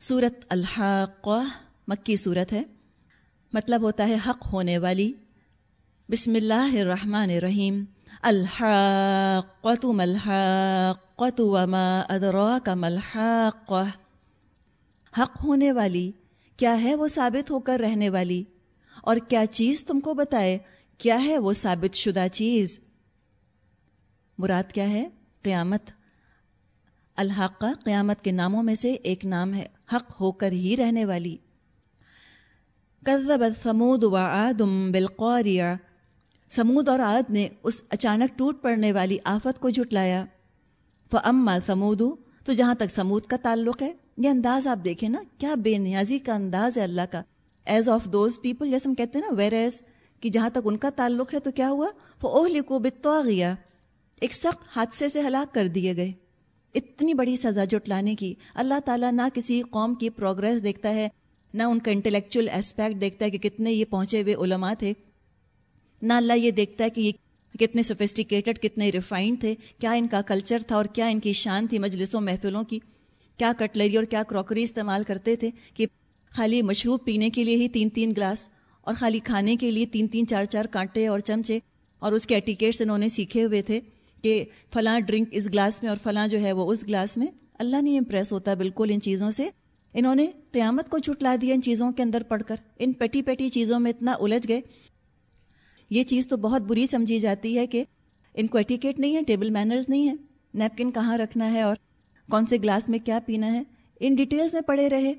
صورت الحق مکی صورت ہے۔ مطلب ہوتا ہے حق ہونے والی۔ بسم اللہ الرحمن الرحیم۔ الحق ملحق وما ادراک ملحق حق ہونے والی، کیا ہے وہ ثابت ہو کر رہنے والی؟ اور کیا چیز تم کو بتائے، کیا ہے وہ ثابت شدہ چیز؟ مراد کیا ہے؟ قیامت۔ الحق قیامت کے ناموں میں سے ایک نام ہے۔ حق ہو کر ہی رہنے والی۔ سمود و آدم بالقوریہ سمود اور عاد نے اس اچانک ٹوٹ پڑنے والی آفت کو جھٹلایا۔ فما سمود تو جہاں تک سمود کا تعلق ہے، یہ انداز آپ دیکھیں نا، کیا بے نیازی کا انداز ہے اللہ کا۔ ایز آف دوز پیپل جیسے ہم کہتے ہیں نا ویر ایز کہ جہاں تک ان کا تعلق ہے تو کیا ہوا؟ وہ اوہ بتوا گیا ایک سخت حادثے سے ہلاک کر دیے گئے۔ اتنی بڑی سزا جٹلانے کی۔ اللہ تعالیٰ نہ کسی قوم کی پروگرس دیکھتا ہے، نہ ان کا انٹلیکچوئل اسپیکٹ دیکھتا ہے کہ کتنے یہ پہنچے ہوئے علماء تھے۔ نہ اللہ یہ دیکھتا ہے کہ یہ کتنے سوفسٹیکیٹڈ کتنے ریفائنڈ تھے۔ کیا ان کا کلچر تھا اور کیا ان کی شان تھی مجلسوں، محفلوں کی۔ کیا کٹلری اور کیا کراکری استعمال کرتے تھے کہ خالی مشروب پینے کے لیے ہی تین تین گلاس اور خالی کھانے کے لیے تین تین چار چار کانٹے اور چمچے اور اس کے ایٹیکیٹس انہوں نے سیکھے ہوئے تھے۔ کہ فلاں ڈرنک اس گلاس میں اور فلاں جو ہے وہ اس گلاس میں، اللہ نہیں امپریس ہوتا بالکل ان چیزوں سے۔ انہوں نے قیامت کو چھٹلا دیا ان چیزوں کے اندر پڑھ کر۔ ان پیٹی پیٹی چیزوں میں اتنا الجھ گئے۔ یہ چیز تو بہت بری سمجھی جاتی ہے کہ ان کو ایٹیکیٹ نہیں ہے ٹیبل مینرز نہیں ہے۔ نیپکن کہاں رکھنا ہے اور کون سے گلاس میں کیا پینا ہے۔ ان ڈیٹیلز میں پڑے رہے۔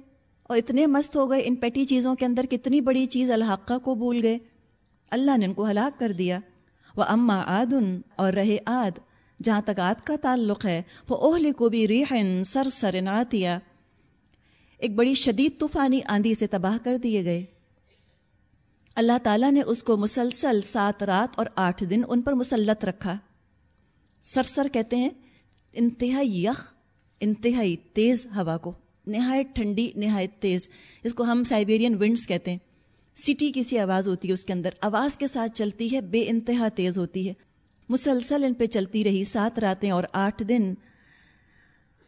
اور اتنے مست ہو گئے ان پیٹی چیزوں کے اندر، کتنی بڑی چیز الحقہ کو بھول گئے۔ اللہ نے ان کو ہلاک کر دیا۔ وہ اماں آدن اور رہے آد جہاں تک آد کا تعلق ہے، وہ اوہل کو بھی ریحن سر سر نعتیا ایک بڑی شدید طوفانی آندھی سے تباہ کر دیے گئے۔ اللہ تعالیٰ نے اس کو مسلسل سات رات اور آٹھ دن ان پر مسلط رکھا۔ سرسر کہتے ہیں، انتہائی یخ، انتہائی تیز ہوا کو، نہایت ٹھنڈی، نہایت تیز اس کو ہم سائبیرین ونڈس کہتے ہیں۔ سٹی کی سی آواز ہوتی ہے، اس کے اندر آواز کے ساتھ چلتی ہے، بے انتہا تیز ہوتی ہے۔ مسلسل ان پہ چلتی رہی سات راتیں اور آٹھ دن۔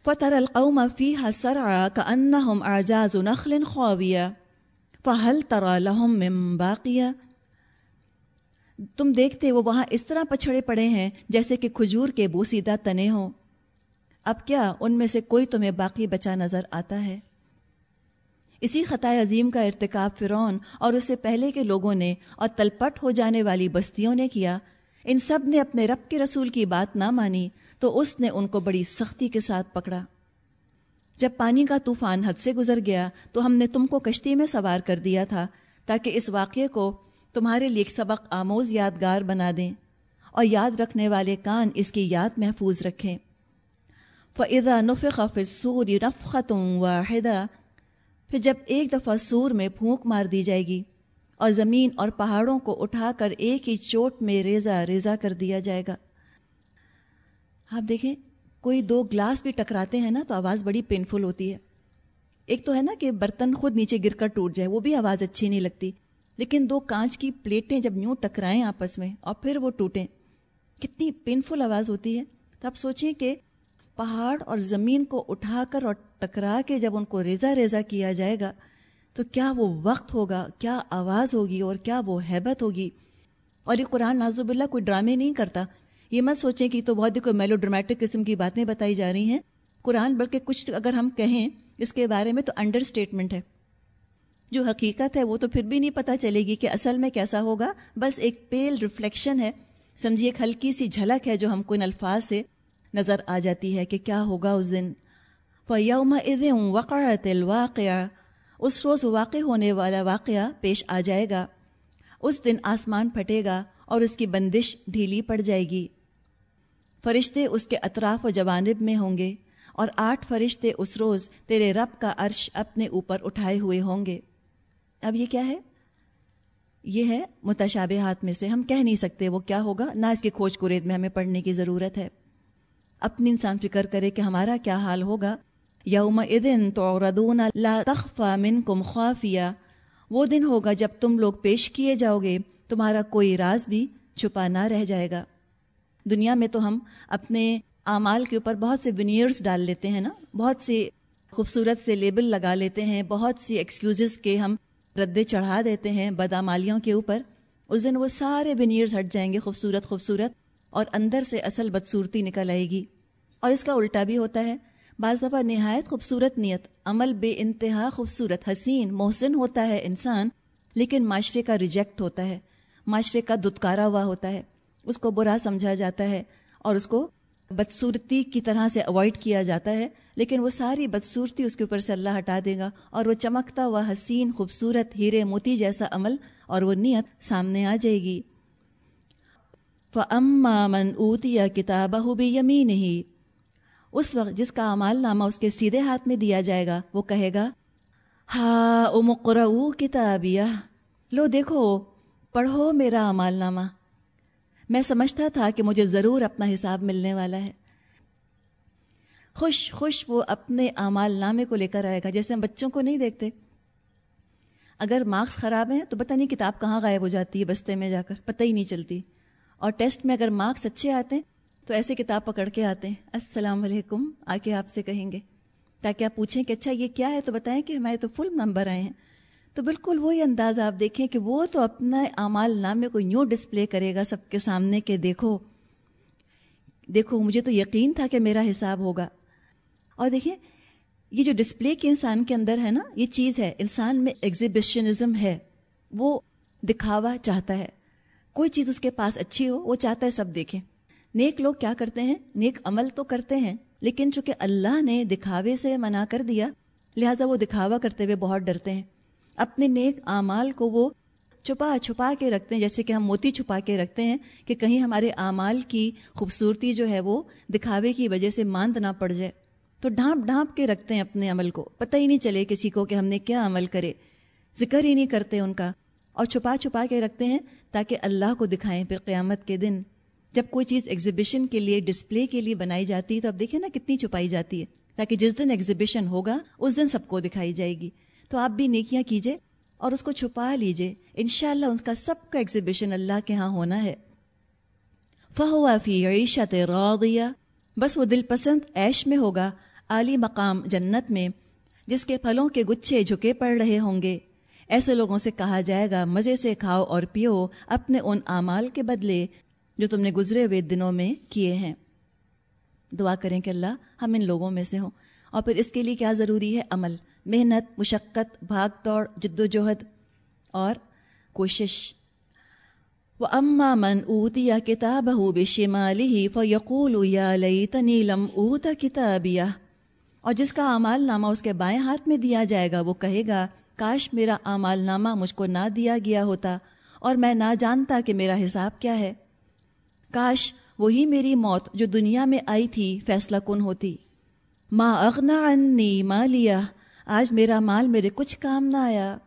فتر القوم فی حسر کا ان ہم اعجاز نخل خوابیہ فہل ترا لہم باقیہ تم دیکھتے وہ وہاں اس طرح پچھڑے پڑے ہیں جیسے کہ کھجور کے بوسیدہ تنے ہوں۔ اب کیا ان میں سے کوئی تمہیں باقی بچا نظر آتا ہے؟ اسی خطۂ عظیم کا ارتکاب فرعون اور اس سے پہلے کے لوگوں نے اور تلپٹ ہو جانے والی بستیوں نے کیا۔ ان سب نے اپنے رب کے رسول کی بات نہ مانی تو اس نے ان کو بڑی سختی کے ساتھ پکڑا۔ جب پانی کا طوفان حد سے گزر گیا تو ہم نے تم کو کشتی میں سوار کر دیا تھا تاکہ اس واقعے کو تمہارے لیے ایک سبق آموز یادگار بنا دیں اور یاد رکھنے والے کان اس کی یاد محفوظ رکھیں۔ فضا نفق سور نفقت واحدہ پھر جب ایک دفعہ سور میں پھونک مار دی جائے گی اور زمین اور پہاڑوں کو اٹھا کر ایک ہی چوٹ میں ریزا ریزا کر دیا جائے گا۔ آپ دیکھیں، کوئی دو گلاس بھی ٹکراتے ہیں نا تو آواز بڑی پینفل ہوتی ہے۔ ایک تو ہے نا کہ برتن خود نیچے گر کر ٹوٹ جائے، وہ بھی آواز اچھی نہیں لگتی۔ لیکن دو کانچ کی پلیٹیں جب یوں ٹکرائیں آپس میں اور پھر وہ ٹوٹیں، کتنی پینفل آواز ہوتی ہے۔ تو آپ سوچیں کہ پہاڑ اور زمین کو اٹھا کر اور ٹکرا کے جب ان کو ریزا ریزا کیا جائے گا، تو کیا وہ وقت ہوگا؟ کیا آواز ہوگی اور کیا وہ حیبت ہوگی؟ اور یہ قرآن نازب اللہ کوئی ڈرامے نہیں کرتا۔ یہ مت سوچیں کہ تو بہت ہی کوئی میلو ڈرامیٹک قسم کی باتیں بتائی جا رہی ہیں۔ قرآن بلکہ کچھ اگر ہم کہیں اس کے بارے میں تو انڈر اسٹیٹمنٹ ہے۔ جو حقیقت ہے وہ تو پھر بھی نہیں پتہ چلے گی کہ اصل میں کیسا ہوگا۔ بس ایک پیل ریفلیکشن ہے۔ سمجھیے ایک ہلکی سی جھلک ہے جو ہم کو ان الفاظ سے نظر آ جاتی ہے کہ کیا ہوگا اس دن۔ فیوم ادم وقعت الواقعہ اس روز واقع ہونے والا واقعہ پیش آ جائے گا۔ اس دن آسمان پھٹے گا اور اس کی بندش ڈھیلی پڑ جائے گی۔ فرشتے اس کے اطراف و جوانب میں ہوں گے اور آٹھ فرشتے اس روز تیرے رب کا عرش اپنے اوپر اٹھائے ہوئے ہوں گے۔ اب یہ کیا ہے؟ یہ ہے متشابہات میں سے۔ ہم کہہ نہیں سکتے وہ کیا ہوگا، نہ اس کی کھوج کرید میں ہمیں پڑھنے کی ضرورت ہے۔ اپنی انسان فکر کرے کہ ہمارا کیا حال ہوگا۔ یوم ادن تو ردون من کم خوافیہ وہ دن ہوگا جب تم لوگ پیش کیے جاؤ گے، تمہارا کوئی راز بھی چھپا نہ رہ جائے گا۔ دنیا میں تو ہم اپنے اعمال کے اوپر بہت سے ونیئرس ڈال لیتے ہیں نا، بہت سے خوبصورت سے لیبل لگا لیتے ہیں، بہت سی ایکسکیوزز کے ہم ردے چڑھا دیتے ہیں بدامالیوں کے اوپر۔ اس دن وہ سارے ونیئرز ہٹ جائیں گے، خوبصورت خوبصورت، اور اندر سے اصل بدصورتی نکل آئے گی۔ اور اس کا الٹا بھی ہوتا ہے۔ بعض دفعہ نہایت خوبصورت نیت، عمل بے انتہا خوبصورت، حسین، محسن ہوتا ہے انسان، لیکن معاشرے کا ریجیکٹ ہوتا ہے۔ معاشرے کا دتکارا ہوا ہوتا ہے۔ اس کو برا سمجھا جاتا ہے اور اس کو بدصورتی کی طرح سے اوائڈ کیا جاتا ہے، لیکن وہ ساری بدصورتی اس کے اوپر سے اللہ ہٹا دے گا اور وہ چمکتا ہوا حسین، خوبصورت، ہیرے موتی جیسا عمل اور وہ نیت سامنے آ جائے گی۔ فَأَمَّا مَنْ أُوتِيَ كِتَابَهُ بِيَمِينِهِ اس وقت جس کا اعمال نامہ اس کے سیدھے ہاتھ میں دیا جائے گا، وہ کہے گا، ہا امقرا کتابیہ۔ لو دیکھو، پڑھو میرا اعمال نامہ۔ میں سمجھتا تھا کہ مجھے ضرور اپنا حساب ملنے والا ہے۔ خوش خوش وہ اپنے اعمال نامے کو لے کر آئے گا جیسے ہم بچوں کو نہیں دیکھتے۔ اگر مارکس خراب ہیں تو پتہ نہیں کتاب کہاں غائب ہو جاتی ہے بستے میں جا کر، پتہ ہی نہیں چلتی۔ اور ٹیسٹ میں اگر مارکس اچھے آتے ہیں تو ایسے کتاب پکڑ کے آتے ہیں۔ السلام علیکم آ کے آپ سے کہیں گے۔ تاکہ آپ پوچھیں کہ اچھا یہ کیا ہے؟ تو بتائیں کہ ہمارے تو فل نمبر آئے ہیں۔ تو بالکل وہی انداز آپ دیکھیں کہ وہ تو اپنا اعمال نامے کو یوں ڈسپلے کرے گا سب کے سامنے کہ دیکھو دیکھو، مجھے تو یقین تھا کہ میرا حساب ہوگا۔ اور دیکھیں، یہ جو ڈسپلے کے انسان کے اندر ہے نا، یہ چیز ہے۔ انسان میں ایگزیبیشنزم ہے۔ وہ دکھاوا چاہتا ہے۔ کوئی چیز اس کے پاس اچھی ہو، وہ چاہتا ہے سب دیکھیں۔ نیک لوگ کیا کرتے ہیں؟ نیک عمل تو کرتے ہیں، لیکن چونکہ اللہ نے دکھاوے سے منع کر دیا، لہٰذا وہ دکھاوا کرتے ہوئے بہت ڈرتے ہیں۔ اپنے نیک اعمال کو وہ چھپا چھپا کے رکھتے ہیں، جیسے کہ ہم موتی چھپا کے رکھتے ہیں کہ کہیں ہمارے اعمال کی خوبصورتی جو ہے وہ دکھاوے کی وجہ سے ماند نہ پڑ جائے۔ تو ڈھانپ ڈھانپ کے رکھتے ہیں اپنے عمل کو۔ پتہ ہی نہیں چلے کسی کو کہ ہم نے کیا عمل کرے۔ ذکر ہی نہیں کرتے ان کا۔ اور چھپا چھپا کے رکھتے ہیں تاکہ اللہ کو دکھائیں پھر قیامت کے دن۔ جب کوئی چیز ایگزیبیشن کے لیے ڈسپلے کے لیے بنائی جاتی ہے تو اب دیکھیں نا کتنی چھپائی جاتی ہے، تاکہ جس دن ایگزیبیشن ہوگا، اس دن سب کو دکھائی جائے گی۔ تو آپ بھی نیکیاں کیجیے اور اس کو چھپا لیجیے ان شاء اللہ اس کا سب کا ایگزیبیشن اللہ کے ہاں ہونا ہے۔ فہو فی عیشت راضیہ بس وہ دل پسند ایش میں ہوگا، عالی مقام جنت میں، جس کے پھلوں کے گچھے جھکے پڑ رہے ہوں گے۔ ایسے لوگوں سے کہا جائے گا، مزے سے کھاؤ اور پیو، اپنے ان اعمال کے بدلے۔ جو تم نے گزرے ہوئے دنوں میں کیے ہیں۔ دعا کریں کہ اللہ ہم ان لوگوں میں سے ہوں۔ اور پھر اس کے لیے کیا ضروری ہے؟ عمل، محنت، مشقت، بھاگ دوڑ، جد و جہد اور کوشش۔ وہ اما من اوت یا کتاب ہو بے شمالی ہی فیقول یا لئی تنیلم اوت کتابیہ اور جس کا اعمال نامہ اس کے بائیں ہاتھ میں دیا جائے گا، وہ کہے گا، کاش میرا اعمال نامہ مجھ کو نہ دیا گیا ہوتا اور میں نہ جانتا کہ میرا حساب کیا ہے۔ کاش وہی میری موت جو دنیا میں آئی تھی فیصلہ کن ہوتی۔ ماں اغنا انی ماں لیا آج میرا مال میرے کچھ کام نہ آیا۔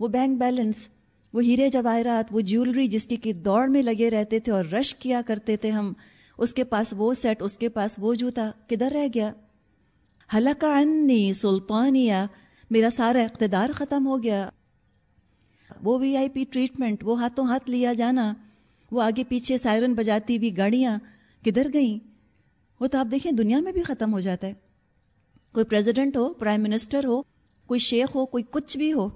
وہ بینک بیلنس، وہ ہیرے جواہرات، وہ جیولری جس کی دوڑ میں لگے رہتے تھے اور رش کیا کرتے تھے ہم، اس کے پاس وہ سیٹ، اس کے پاس وہ جوتا، کدھر رہ گیا؟ حلقہ انی سلطانیہ، میرا سارا اقتدار ختم ہو گیا۔ وہ وی آئی پی ٹریٹمنٹ، وہ ہاتھوں ہاتھ لیا جانا۔ وہ آگے پیچھے سائرن بجاتی ہوئی گاڑیاں کدھر گئیں؟ وہ تو آپ دیکھیں دنیا میں بھی ختم ہو جاتا ہے۔ کوئی پریزیڈنٹ ہو پرائم منسٹر ہو، کوئی شیخ ہو، کوئی کچھ بھی ہو۔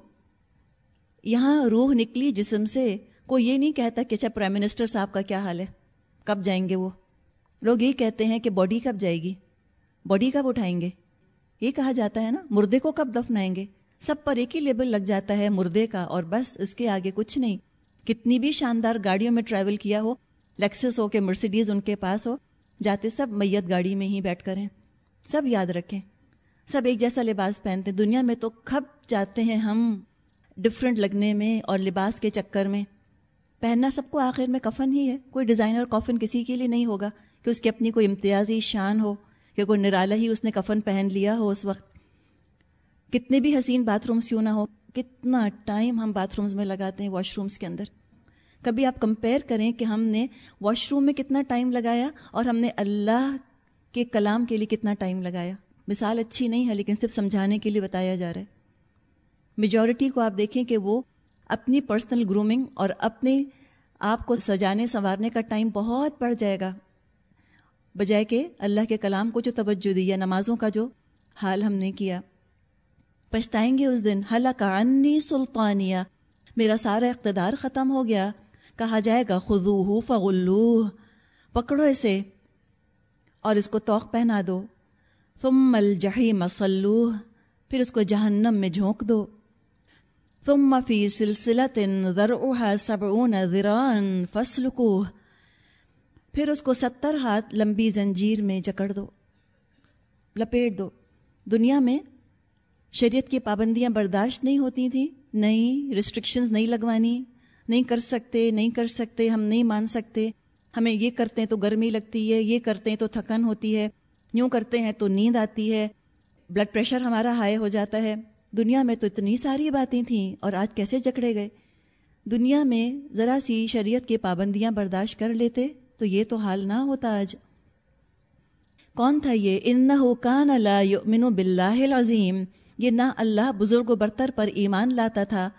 یہاں روح نکلی جسم سے۔ کوئی یہ نہیں کہتا کہ اچھا پرائم منسٹر صاحب کا کیا حال ہے؟ کب جائیں گے وہ؟ لوگ یہ کہتے ہیں کہ باڈی کب جائے گی؟ باڈی کب اٹھائیں گے؟ یہ کہا جاتا ہے نا، مردے کو کب دفنائیں گے؟ سب پر ایک ہی لیبل لگ جاتا ہے مردے کا اور بس اس کے آگے کچھ نہیں۔ کتنی بھی شاندار گاڑیوں میں ٹریول کیا ہو لیکسس ہو کہ مرسیڈیز ان کے پاس ہو، جاتے سب میت گاڑی میں ہی بیٹھ کر ہیں۔ سب یاد رکھیں۔ سب ایک جیسا لباس پہنتے ہیں۔ دنیا میں تو کھپ جاتے ہیں ہم ڈفرینٹ لگنے میں اور لباس کے چکر میں۔ پہننا سب کو آخر میں کفن ہی ہے۔ کوئی ڈیزائنر کفن کسی کے لیے نہیں ہوگا کہ اس کی اپنی کوئی امتیازی شان ہو، کہ کوئی نرالا ہی اس نے کفن پہن لیا ہو اس وقت۔ کتنے بھی حسین باتھ رومس کیوں نہ ہو، کتنا ٹائم ہم باتھ رومس میں لگاتے ہیں واش رومس کے اندر۔ کبھی آپ کمپیئر کریں کہ ہم نے واش روم میں کتنا ٹائم لگایا اور ہم نے اللہ کے کلام کے لیے کتنا ٹائم لگایا۔ مثال اچھی نہیں ہے لیکن صرف سمجھانے کے لیے بتایا جا رہا ہے۔ میجورٹی کو آپ دیکھیں کہ وہ اپنی پرسنل گرومنگ اور اپنے آپ کو سجانے سنوارنے کا ٹائم بہت بڑھ جائے گا۔ بجائے کہ اللہ کے کلام کو جو توجہ دی یا نمازوں کا جو حال ہم نے کیا۔ پچھتائیں گے اس دن حلق عنی سلطانیہ میرا سارا اقتدار ختم ہو گیا۔ کہا جائے گا خزو فغلو پکڑو اسے اور اس کو توق پہنا دو۔ ثم الجحیم مسلوح پھر اس کو جہنم میں جھونک دو۔ ثم فی سلسلت ذرعها سبعون ذراعا فسلکوہ پھر اس کو ستر ہاتھ لمبی زنجیر میں جکڑ دو، لپیٹ دو۔ دنیا میں شریعت کی پابندیاں برداشت نہیں ہوتی تھیں نہیں ریسٹرکشنز نہیں لگوانی۔ نہیں کر سکتے، نہیں کر سکتے، ہم نہیں مان سکتے۔ ہمیں یہ کرتے ہیں تو گرمی لگتی ہے، یہ کرتے ہیں تو تھکن ہوتی ہے۔ یوں کرتے ہیں تو نیند آتی ہے۔ بلڈ پریشر ہمارا ہائی ہو جاتا ہے۔ دنیا میں تو اتنی ساری باتیں تھیں اور آج کیسے جکڑے گئے۔ دنیا میں ذرا سی شریعت کی پابندیاں برداشت کر لیتے تو یہ تو حال نہ ہوتا آج۔ کون تھا یہ؟ ان کان اللہ یؤمن باللہ العظیم۔ یہ نہ اللہ بزرگ و برتر پر ایمان لاتا تھا۔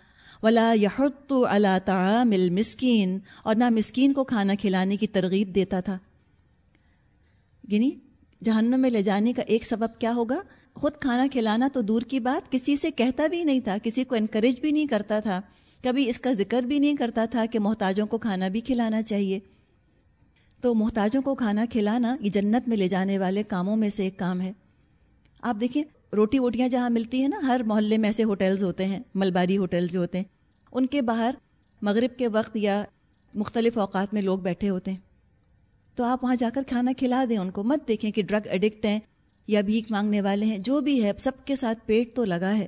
ولا یحط اللہ تعام المسکین اور نہ مسکین کو کھانا کھلانے کی ترغیب دیتا تھا۔ یعنی جہنم میں لے جانے کا ایک سبب کیا ہوگا؟ خود کھانا کھلانا تو دور کی بات، کسی سے کہتا بھی نہیں تھا، کسی کو انکریج بھی نہیں کرتا تھا، کبھی اس کا ذکر بھی نہیں کرتا تھا کہ محتاجوں کو کھانا بھی کھلانا چاہیے۔ تو محتاجوں کو کھانا کھلانا یہ جنت میں لے جانے والے کاموں میں سے ایک کام ہے۔ آپ دیکھیں روٹی ووٹیاں جہاں ملتی ہیں نا، ہر محلے میں ایسے ہوٹلز ہوتے ہیں، ملباری ہوٹل جو ہوتے ہیں، ان کے باہر مغرب کے وقت یا مختلف اوقات میں لوگ بیٹھے ہوتے ہیں۔ تو آپ وہاں جا کر کھانا کھلا دیں ان کو، مت دیکھیں کہ ڈرگ ایڈکٹ ہیں یا بھیک مانگنے والے ہیں، جو بھی ہے سب کے ساتھ پیٹ تو لگا ہے۔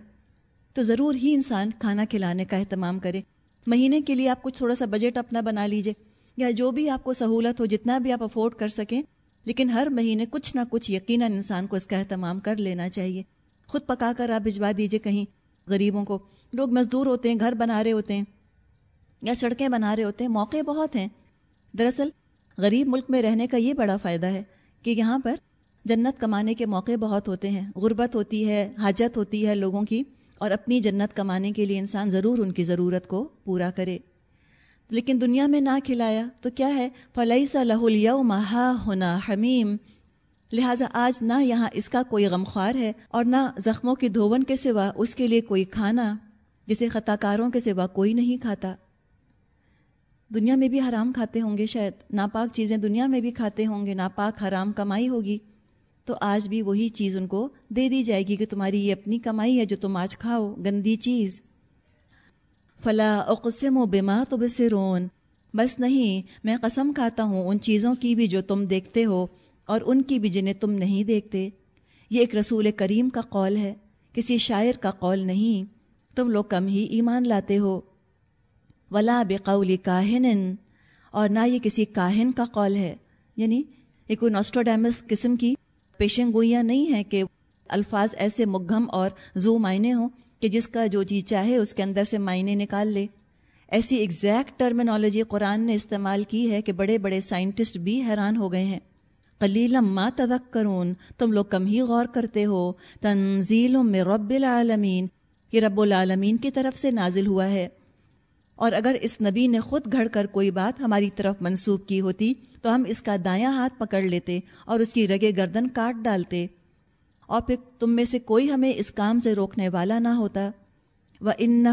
تو ضرور ہی انسان کھانا کھلانے کا اہتمام کرے۔ مہینے کے لیے آپ کچھ تھوڑا سا بجٹ اپنا بنا لیجیے، یا جو بھی آپ کو سہولت ہو، جتنا بھی آپ افورڈ کر سکیں لیکن ہر مہینے کچھ نہ کچھ یقیناً انسان کو اس کا اہتمام کر لینا چاہیے۔ خود پکا کر آپ بھجوا دیجیے کہیں غریبوں کو۔ لوگ مزدور ہوتے ہیں، گھر بنا رہے ہوتے ہیں یا سڑکیں بنا رہے ہوتے ہیں۔ موقع بہت ہیں۔ دراصل غریب ملک میں رہنے کا یہ بڑا فائدہ ہے کہ یہاں پر جنت کمانے کے موقع بہت ہوتے ہیں۔ غربت ہوتی ہے، حاجت ہوتی ہے لوگوں کی اور اپنی جنت کمانے کے لیے انسان ضرور ان کی ضرورت کو پورا کرے۔ لیکن دنیا میں نہ کھلایا تو کیا ہے؟ فلئی سا لہ مہا ہونا حمیم لہٰذا آج نہ یہاں اس کا کوئی غمخوار ہے اور نہ زخموں کی دھون کے سوا اس کے لیے کوئی کھانا جسے خطا کاروں کے سوا کوئی نہیں کھاتا۔ دنیا میں بھی حرام کھاتے ہوں گے شاید، ناپاک چیزیں دنیا میں بھی کھاتے ہوں گے، ناپاک حرام کمائی ہوگی۔ تو آج بھی وہی چیز ان کو دے دی جائے گی کہ تمہاری یہ اپنی کمائی ہے جو تم آج کھاؤ، گندی چیز۔ فلا اقسم و بیما تو بسرون بس نہیں، میں قسم کھاتا ہوں ان چیزوں کی بھی جو تم دیکھتے ہو اور ان کی بھی جنہیں تم نہیں دیکھتے۔ یہ ایک رسول کریم کا قول ہے، کسی شاعر کا قول نہیں۔ تم لوگ کم ہی ایمان لاتے ہو۔ ولا بقول کاہن، اور نہ یہ کسی کاہن کا قول ہے۔ یعنی یہ کوئی نوسٹوڈیمس قسم کی پیشن گوئیاں نہیں ہیں کہ الفاظ ایسے مگھم اور زو معنی ہوں۔ کہ جس کا جو جی چاہے اس کے اندر سے معنی نکال لے۔ ایسی ایگزیکٹ ٹرمینالوجی قرآن نے استعمال کی ہے کہ بڑے بڑے سائنٹسٹ بھی حیران ہو گئے ہیں۔ قلیلم ما تدک کرون تم لوگ کم ہی غور کرتے ہو۔ تنزیل میں رب العالمین، یہ رب العالمین کی طرف سے نازل ہوا ہے۔ اور اگر اس نبی نے خود گھڑ کر کوئی بات ہماری طرف منسوخ کی ہوتی، تو ہم اس کا دایاں ہاتھ پکڑ لیتے اور اس کی رگے گردن کاٹ ڈالتے۔ اور پھر تم میں سے کوئی ہمیں اس کام سے روکنے والا نہ ہوتا۔ و ان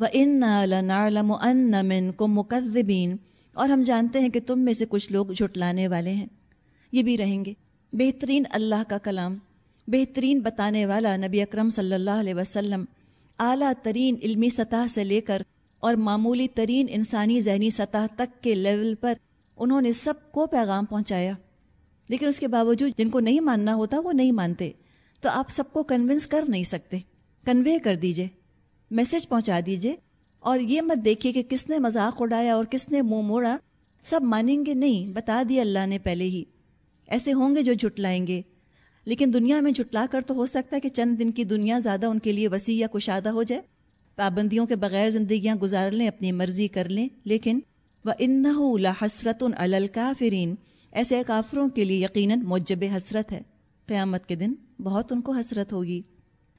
و ان نالم ان من کو مقدبین اور ہم جانتے ہیں کہ تم میں سے کچھ لوگ جھٹلانے والے ہیں۔ یہ بھی رہیں گے۔ بہترین اللہ کا کلام، بہترین بتانے والا نبی اکرم صلی اللہ علیہ وسلم، اعلیٰ ترین علمی سطح سے لے کر اور معمولی ترین انسانی ذہنی سطح تک کے لیول پر انہوں نے سب کو پیغام پہنچایا۔ لیکن اس کے باوجود جن کو نہیں ماننا ہوتا وہ نہیں مانتے۔ تو آپ سب کو کنونس کر نہیں سکتے۔ کنوے کر دیجیے۔ میسج پہنچا دیجیے اور یہ مت دیکھیے کہ کس نے مذاق اڑایا اور کس نے منہ موڑا۔ سب مانیں گے نہیں، بتا دیا اللہ نے پہلے ہی۔ ایسے ہوں گے جو جھٹلائیں گے۔ لیکن دنیا میں جھٹلا کر تو ہو سکتا ہے کہ چند دن کی دنیا زیادہ ان کے لیے وسیع یا کشادہ ہو جائے۔ پابندیوں کے بغیر زندگیاں گزار لیں، اپنی مرضی کر لیں۔ لیکن و ان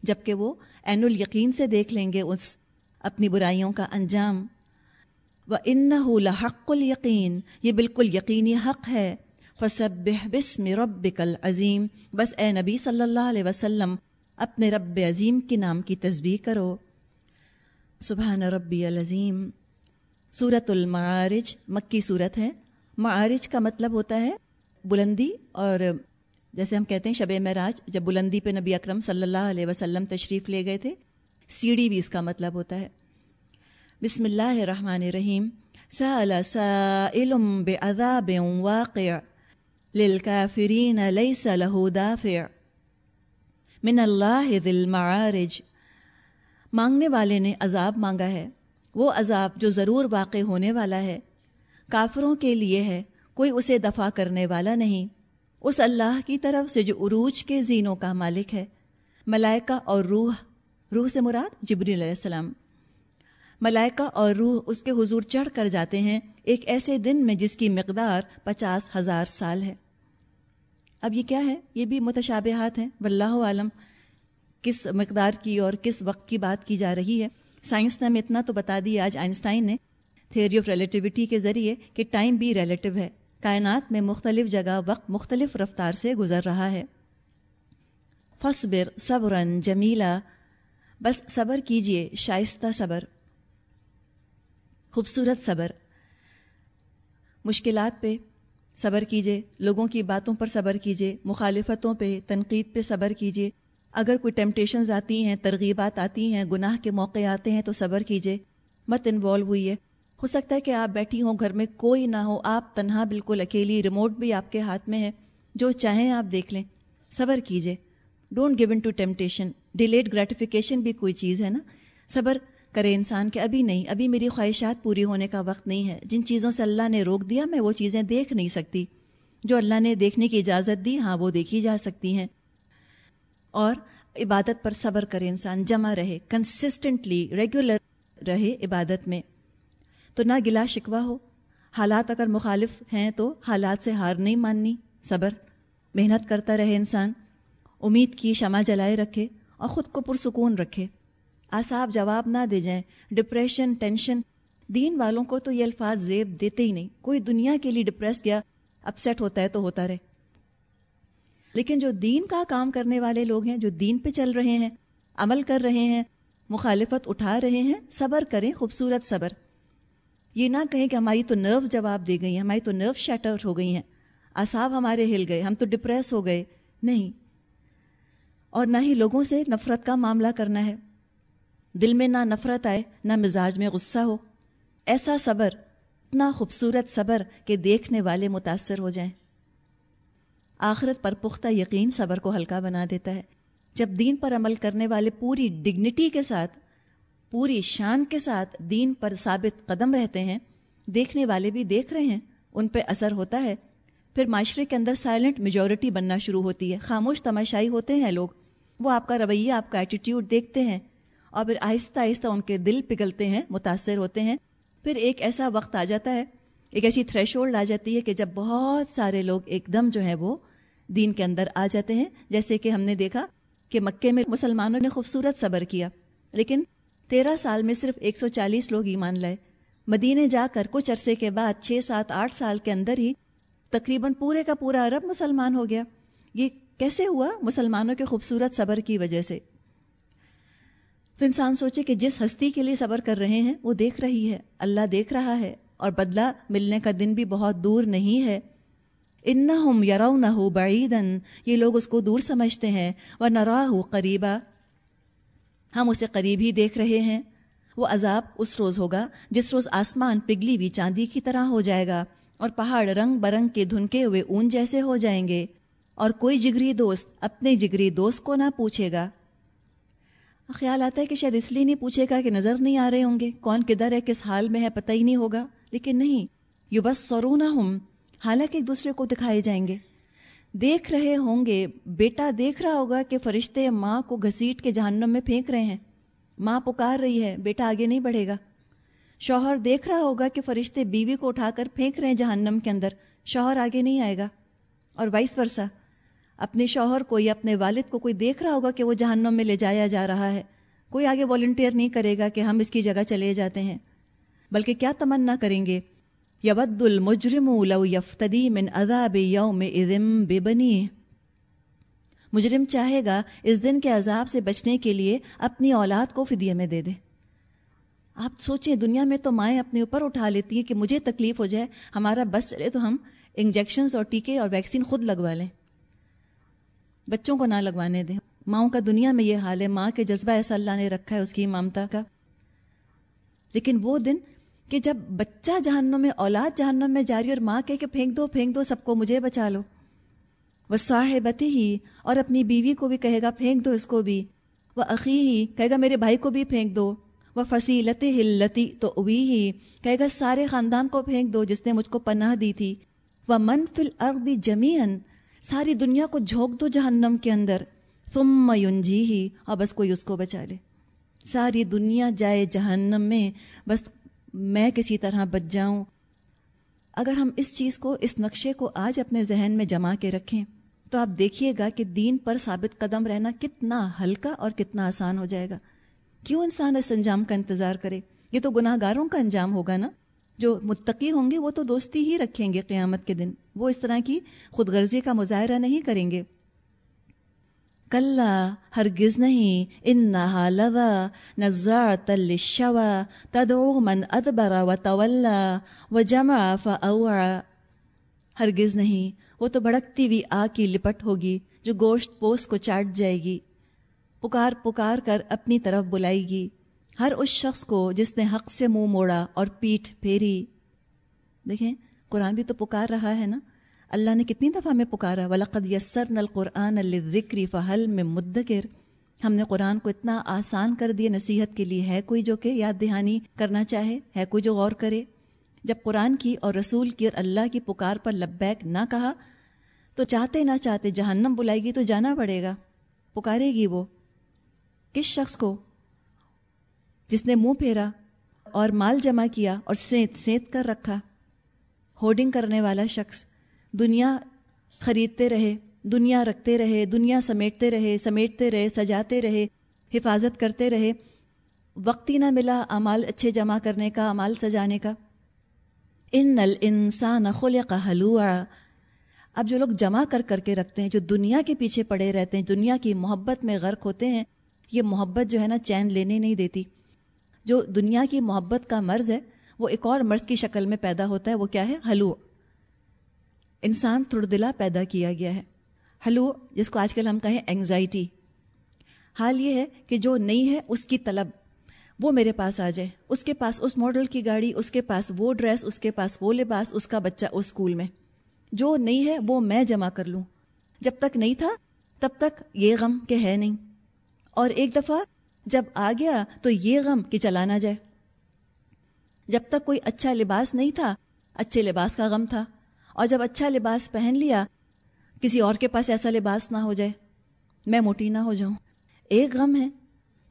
حسرت جبکہ وہ عین الیقین سے دیکھ لیں گے اس اپنی برائیوں کا انجام۔ و ان لحق الیقین یہ بالکل یقینی حق ہے۔ فصب بسم ربک العظیم بس اے نبی صلی اللہ علیہ وسلم، اپنے رب عظیم کے نام کی تصویر کرو۔ سبحان ربی العظیم۔ صورت المعارج، مکی صورت ہے۔ معارج کا مطلب ہوتا ہے بلندی اور جیسے ہم کہتے ہیں شب معراج، جب بلندی پہ نبی اکرم صلی اللہ علیہ وسلم تشریف لے گئے تھے، سیڑھی بھی اس کا مطلب ہوتا ہے۔ بسم اللہ الرحمن الرحیم۔ سأل سائل بعذاب واقع۔ للكافرين ليس له دافع۔ من اللہ ذی المعارج۔ مانگنے والے نے عذاب مانگا ہے۔ وہ عذاب جو ضرور واقع ہونے والا ہے۔ کافروں کے لیے ہے، کوئی اسے دفاع کرنے والا نہیں۔ اس اللہ کی طرف سے جو عروج کے زینوں کا مالک ہے، ملائکہ اور روح روح سے مراد جبری علیہ السلام۔ ملائکہ اور روح اس کے حضور چڑھ کر جاتے ہیں ایک ایسے دن میں جس کی مقدار پچاس ہزار سال ہے۔ اب یہ کیا ہے؟ یہ بھی متشابہات ہیں۔ واللہ عالم، کس مقدار کی اور کس وقت کی بات کی جا رہی ہے؟ سائنس نے ہمیں اتنا تو بتا دیا، آج آئنسٹائن نے تھیوری آف ریلیٹیوٹی کے ذریعے کہ ٹائم بھی ریلیٹیو ہے۔ کائنات میں مختلف جگہ وقت مختلف رفتار سے گزر رہا ہے۔ فصبر صبرن جمیلا، بس صبر کیجیے، شائستہ صبر، خوبصورت صبر۔ مشکلات پہ صبر کیجیے لوگوں کی باتوں پر صبر کیجیے مخالفتوں پہ تنقید پہ صبر کیجیے اگر کوئی ٹیمپٹیشنز آتی ہیں، ترغیبات آتی ہیں، گناہ کے موقع آتے ہیں، تو صبر کیجیے مت انوالو ہوئی ہے ہو سکتا ہے کہ آپ بیٹھی ہوں، گھر میں کوئی نہ ہو، آپ تنہا بالکل اکیلی ریموٹ بھی آپ کے ہاتھ میں ہے، جو چاہیں آپ دیکھ لیں۔ صبر کیجیے don't give in to temptation delayed gratification بھی کوئی چیز ہے نا؟ صبر کرے انسان کہ ابھی نہیں، ابھی میری خواہشات پوری ہونے کا وقت نہیں ہے۔ جن چیزوں سے اللہ نے روک دیا، میں وہ چیزیں دیکھ نہیں سکتی۔ جو اللہ نے دیکھنے کی اجازت دی ہاں وہ دیکھی جا سکتی ہیں۔ اور عبادت پر صبر کرے انسان، جمع رہے۔ کنسسٹنٹلی ریگولر رہے عبادت میں۔ تو نہ گلا شکوہ ہو۔ حالات اگر مخالف ہیں تو حالات سے ہار نہیں ماننی۔ صبر، محنت کرتا رہے انسان۔ امید کی شمع جلائے رکھے اور خود کو پرسکون رکھے۔ آصاب جواب نہ دے جائیں۔ ڈپریشن، ٹینشن، دین والوں کو تو یہ الفاظ زیب دیتے ہی نہیں۔ کوئی دنیا کے لیے ڈپریس یا اپسیٹ ہوتا ہے تو ہوتا رہے۔ لیکن جو دین کا کام کرنے والے لوگ ہیں، جو دین پہ چل رہے ہیں، عمل کر رہے ہیں، مخالفت اٹھا رہے ہیں، صبر کریں، خوبصورت صبر۔ یہ نہ کہیں کہ ہماری تو نرو جواب دے گئی ہیں، ہماری تو نرو شیٹر ہو گئی ہیں۔ اصاب ہمارے ہل گئے، ہم تو ڈپریس ہو گئے۔ نہیں۔ اور نہ ہی لوگوں سے نفرت کا معاملہ کرنا ہے۔ دل میں نہ نفرت آئے، نہ مزاج میں غصہ ہو۔ ایسا صبر، اتنا خوبصورت صبر کہ دیکھنے والے متاثر ہو جائیں۔ آخرت پر پختہ یقین صبر کو ہلکا بنا دیتا ہے۔ جب دین پر عمل کرنے والے پوری ڈگنیٹی کے ساتھ پوری شان کے ساتھ دین پر ثابت قدم رہتے ہیں، دیکھنے والے بھی دیکھ رہے ہیں، ان پہ اثر ہوتا ہے۔ پھر معاشرے کے اندر سائلنٹ میجورٹی بننا شروع ہوتی ہے۔ خاموش تماشائی ہوتے ہیں لوگ۔ وہ آپ کا رویہ، آپ کا ایٹیٹیوڈ دیکھتے ہیں اور پھر آہستہ آہستہ ان کے دل پگھلتے ہیں، متاثر ہوتے ہیں۔ پھر ایک ایسا وقت آ جاتا ہے، ایک ایسی تھریش ہولڈ آ جاتی ہے کہ جب بہت سارے لوگ ایک دم جو ہیں وہ دین کے اندر آ جاتے ہیں۔ جیسے کہ ہم نے دیکھا کہ مکے میں مسلمانوں نے خوبصورت صبر کیا، لیکن تیرہ سال میں صرف ایک سو چالیس لوگ ایمان لائے۔ مدینے جا کر کچھ عرصے کے بعد چھ سات آٹھ سال کے اندر ہی تقریباً پورے کا پورا عرب مسلمان ہو گیا۔ یہ کیسے ہوا؟ مسلمانوں کے خوبصورت صبر کی وجہ سے۔ تو انسان سوچے کہ جس ہستی کے لیے صبر کر رہے ہیں، وہ دیکھ رہی ہے۔ اللہ دیکھ رہا ہے۔ اور بدلہ ملنے کا دن بھی بہت دور نہیں ہے۔ ان ہم یرو نہ ہو بعیدن یہ لوگ اس کو دور سمجھتے ہیں۔ وہ نرا ہو قریبا ہم اسے قریب ہی دیکھ رہے ہیں۔ وہ عذاب اس روز ہوگا جس روز آسمان پگھلی ہوئی چاندی کی طرح ہو جائے گا اور پہاڑ رنگ برنگ کے دھنکے ہوئے اون جیسے ہو جائیں گے۔ اور کوئی جگری دوست اپنے جگری دوست کو نہ پوچھے گا۔ خیال آتا ہے کہ شاید اس لیے نہیں پوچھے گا کہ نظر نہیں آ رہے ہوں گے۔ کون کدھر ہے، کس حال میں ہے، پتہ ہی نہیں ہوگا۔ لیکن نہیں یو بس سرونا ہم حالانکہ ایک دوسرے کو دکھائے جائیں گے۔ دیکھ رہے ہوں گے۔ بیٹا دیکھ رہا ہوگا کہ فرشتے ماں کو گھسیٹ کے جہنم میں پھینک رہے ہیں۔ ماں پکار رہی ہے، بیٹا آگے نہیں بڑھے گا۔ شوہر دیکھ رہا ہوگا کہ فرشتے بیوی کو اٹھا کر پھینک رہے ہیں جہنم کے اندر۔ شوہر آگے نہیں آئے گا۔ اور وائس ورثہ اپنے شوہر کو یا اپنے والد کو کوئی دیکھ رہا ہوگا کہ وہ جہنم میں لے جایا جا رہا ہے۔ کوئی آگے والنٹیئر نہیں کرے گا کہ ہم اس کی جگہ چلے جاتے ہیں۔ بلکہ کیا تمنا کریں گے؟ یود المجرم لو یفتدی من عذاب یوم اذم ببنی۔ مجرم چاہے گا اس دن کے عذاب سے بچنے کے لیے اپنی اولاد کو فدیے میں دے دے۔ آپ سوچیں دنیا میں تو مائیں اپنے اوپر اٹھا لیتی ہیں کہ مجھے تکلیف ہو جائے، ہمارا بس چلے تو ہم انجیکشنز اور ٹیکے اور ویکسین خود لگوا لیں۔ بچوں کو نہ لگوانے دیں۔ ماؤں کا دنیا میں یہ حال ہے، ماں کے جذبہ ایسا اللہ نے رکھا ہے، اس کی ممتا کا۔ لیکن وہ دن کہ جب بچہ جہنم میں، اولاد جہنم میں جاری اور ماں کہ پھینک دو پھینک دو، سب کو مجھے بچا لو۔ وہ صاحبتی ہی اور اپنی بیوی کو بھی کہے گا، پھینک دو اس کو بھی۔ وہ عقی ہی کہے گا، میرے بھائی کو بھی پھینک دو۔ وہ فصیلت ہلتی تو اوی ہی کہے گا، سارے خاندان کو پھینک دو جس نے مجھ کو پناہ دی تھی۔ وہ منفل اردی جمین ساری دنیا کو جھونک دو جہنم کے اندر۔ تم میونجی ہی اور بس کوئی اس کو بچا لے۔ ساری دنیا جائے جہنم میں، بس میں کسی طرح بچ جاؤں۔ اگر ہم اس چیز کو، اس نقشے کو آج اپنے ذہن میں جما کے رکھیں، تو آپ دیکھیے گا کہ دین پر ثابت قدم رہنا کتنا ہلکا اور کتنا آسان ہو جائے گا۔ کیوں انسان اس انجام کا انتظار کرے؟ یہ تو گناہ گاروں کا انجام ہوگا نا۔ جو متقی ہوں گے وہ تو دوستی ہی رکھیں گے قیامت کے دن۔ وہ اس طرح کی خود غرضی کا مظاہرہ نہیں کریں گے۔ کل ہرگز نہیں ان نہا لوا نزار تل شوا تدو من ادبرا و طول و جمع فا ہرگز نہیں، وہ تو بھڑکتی ہوئی آگ کی لپٹ ہوگی جو گوشت پوس کو چاٹ جائے گی۔ پکار پکار کر اپنی طرف بلائے گی۔ ہر اس شخص کو جس نے حق سے منہ موڑا اور پیٹھ پھیری۔ دیکھیں، قرآن بھی تو پکار رہا ہے نا؟ اللہ نے کتنی دفعہ میں پکارا، ولقد یسر نل قرآن الذکری فہل میں مدکر ہم نے قرآن کو اتنا آسان کر دیا نصیحت کے لیے، ہے کوئی جو کہ یاد دہانی کرنا چاہے، ہے کوئی جو غور کرے۔ جب قرآن کی اور رسول کی اور اللہ کی پکار پر لبیک نہ کہا، تو چاہتے نہ چاہتے جہنم بلائے گی تو جانا پڑے گا۔ پکارے گی وہ۔ کس شخص کو؟ جس نے منہ پھیرا اور مال جمع کیا اور سینت سینت کر رکھا۔ ہوڈنگ کرنے والا شخص۔ دنیا خریدتے رہے، دنیا رکھتے رہے، دنیا سمیٹتے رہے سمیٹتے رہے، سجاتے رہے، حفاظت کرتے رہے۔ وقت ہی نہ ملا امال اچھے جمع کرنے کا، امال سجانے کا۔ ان نل انسان خلق حلوع اب جو لوگ جمع کر کر کے رکھتے ہیں، جو دنیا کے پیچھے پڑے رہتے ہیں، دنیا کی محبت میں غرق ہوتے ہیں، یہ محبت جو ہے نا چین لینے نہیں دیتی۔ جو دنیا کی محبت کا مرض ہے، وہ ایک اور مرض کی شکل میں پیدا ہوتا ہے، وہ کیا ہے؟ حلو انسان دلا پیدا کیا گیا ہے۔ ہلو، جس کو آج کل ہم کہیں انگزائٹی حال یہ ہے کہ جو نہیں ہے، اس کی طلب۔ وہ میرے پاس آ جائے۔ اس کے پاس اس ماڈل کی گاڑی، اس کے پاس وہ ڈریس اس کے پاس وہ لباس، اس کا بچہ اس اسکول میں۔ جو نہیں ہے، وہ میں جمع کر لوں۔ جب تک نہیں تھا، تب تک یہ غم کہ ہے نہیں۔ اور ایک دفعہ جب آ گیا، تو یہ غم کہ چلا نہ جائے۔ جب تک کوئی اچھا لباس نہیں تھا، اچھے لباس کا غم تھا۔ اور جب اچھا لباس پہن لیا، کسی اور کے پاس ایسا لباس نہ ہو جائے، میں موٹی نہ ہو جاؤں۔ ایک غم ہے،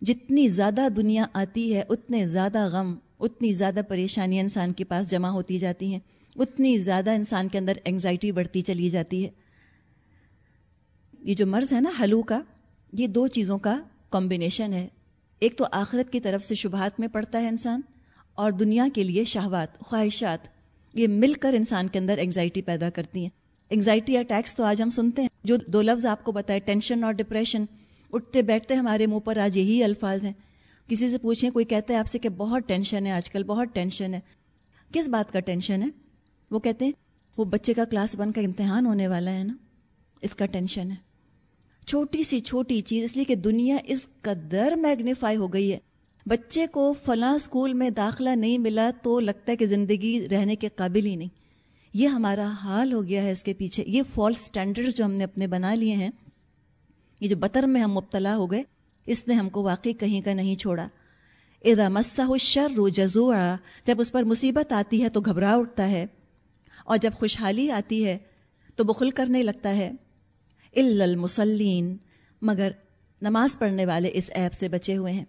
جتنی زیادہ دنیا آتی ہے، اتنے زیادہ غم، اتنی زیادہ پریشانیاں انسان کے پاس جمع ہوتی جاتی ہیں اتنی زیادہ انسان کے اندر انگزائٹی بڑھتی چلی جاتی ہے۔ یہ جو مرض ہے نا، حلو کا، یہ دو چیزوں کا کمبینیشن ہے۔ ایک تو آخرت کی طرف سے شبہات میں پڑتا ہے انسان، اور دنیا کے لیے شہوات، خواہشات۔ یہ مل کر انسان کے اندر انگزائٹی پیدا کرتی ہیں۔ انگزائٹی اٹیکس تو آج ہم سنتے ہیں، جو دو لفظ آپ کو بتائے ٹینشن اور ڈپریشن اٹھتے بیٹھتے ہمارے منہ پر آج یہی الفاظ ہیں۔ کسی سے پوچھیں، کوئی کہتا ہے آپ سے کہ بہت ٹینشن ہے آج کل، بہت ٹینشن ہے۔ کس بات کا ٹینشن ہے؟ وہ کہتے ہیں، وہ بچے کا کلاس ون کا امتحان ہونے والا ہے نا۔ اس کا ٹینشن ہے۔ چھوٹی سی چھوٹی چیز، اس لیے کہ دنیا اس قدر میگنیفائی ہو گئی ہے۔ بچے کو فلاں اسکول میں داخلہ نہیں ملا تو لگتا ہے کہ زندگی رہنے کے قابل ہی نہیں۔ یہ ہمارا حال ہو گیا ہے اس کے پیچھے۔ یہ فالس اسٹینڈرڈ جو ہم نے اپنے بنا لیے ہیں، یہ جو بطر میں ہم مبتلا ہو گئے، اس نے ہم کو واقعی کہیں کا نہیں چھوڑا۔ ادا مسا ہو شر رو جب اس پر مصیبت آتی ہے تو گھبرا اٹھتا ہے، اور جب خوشحالی آتی ہے تو بخل کرنے لگتا ہے۔ المسلین مگر نماز پڑھنے والے اس ایپ سے بچے ہوئے ہیں۔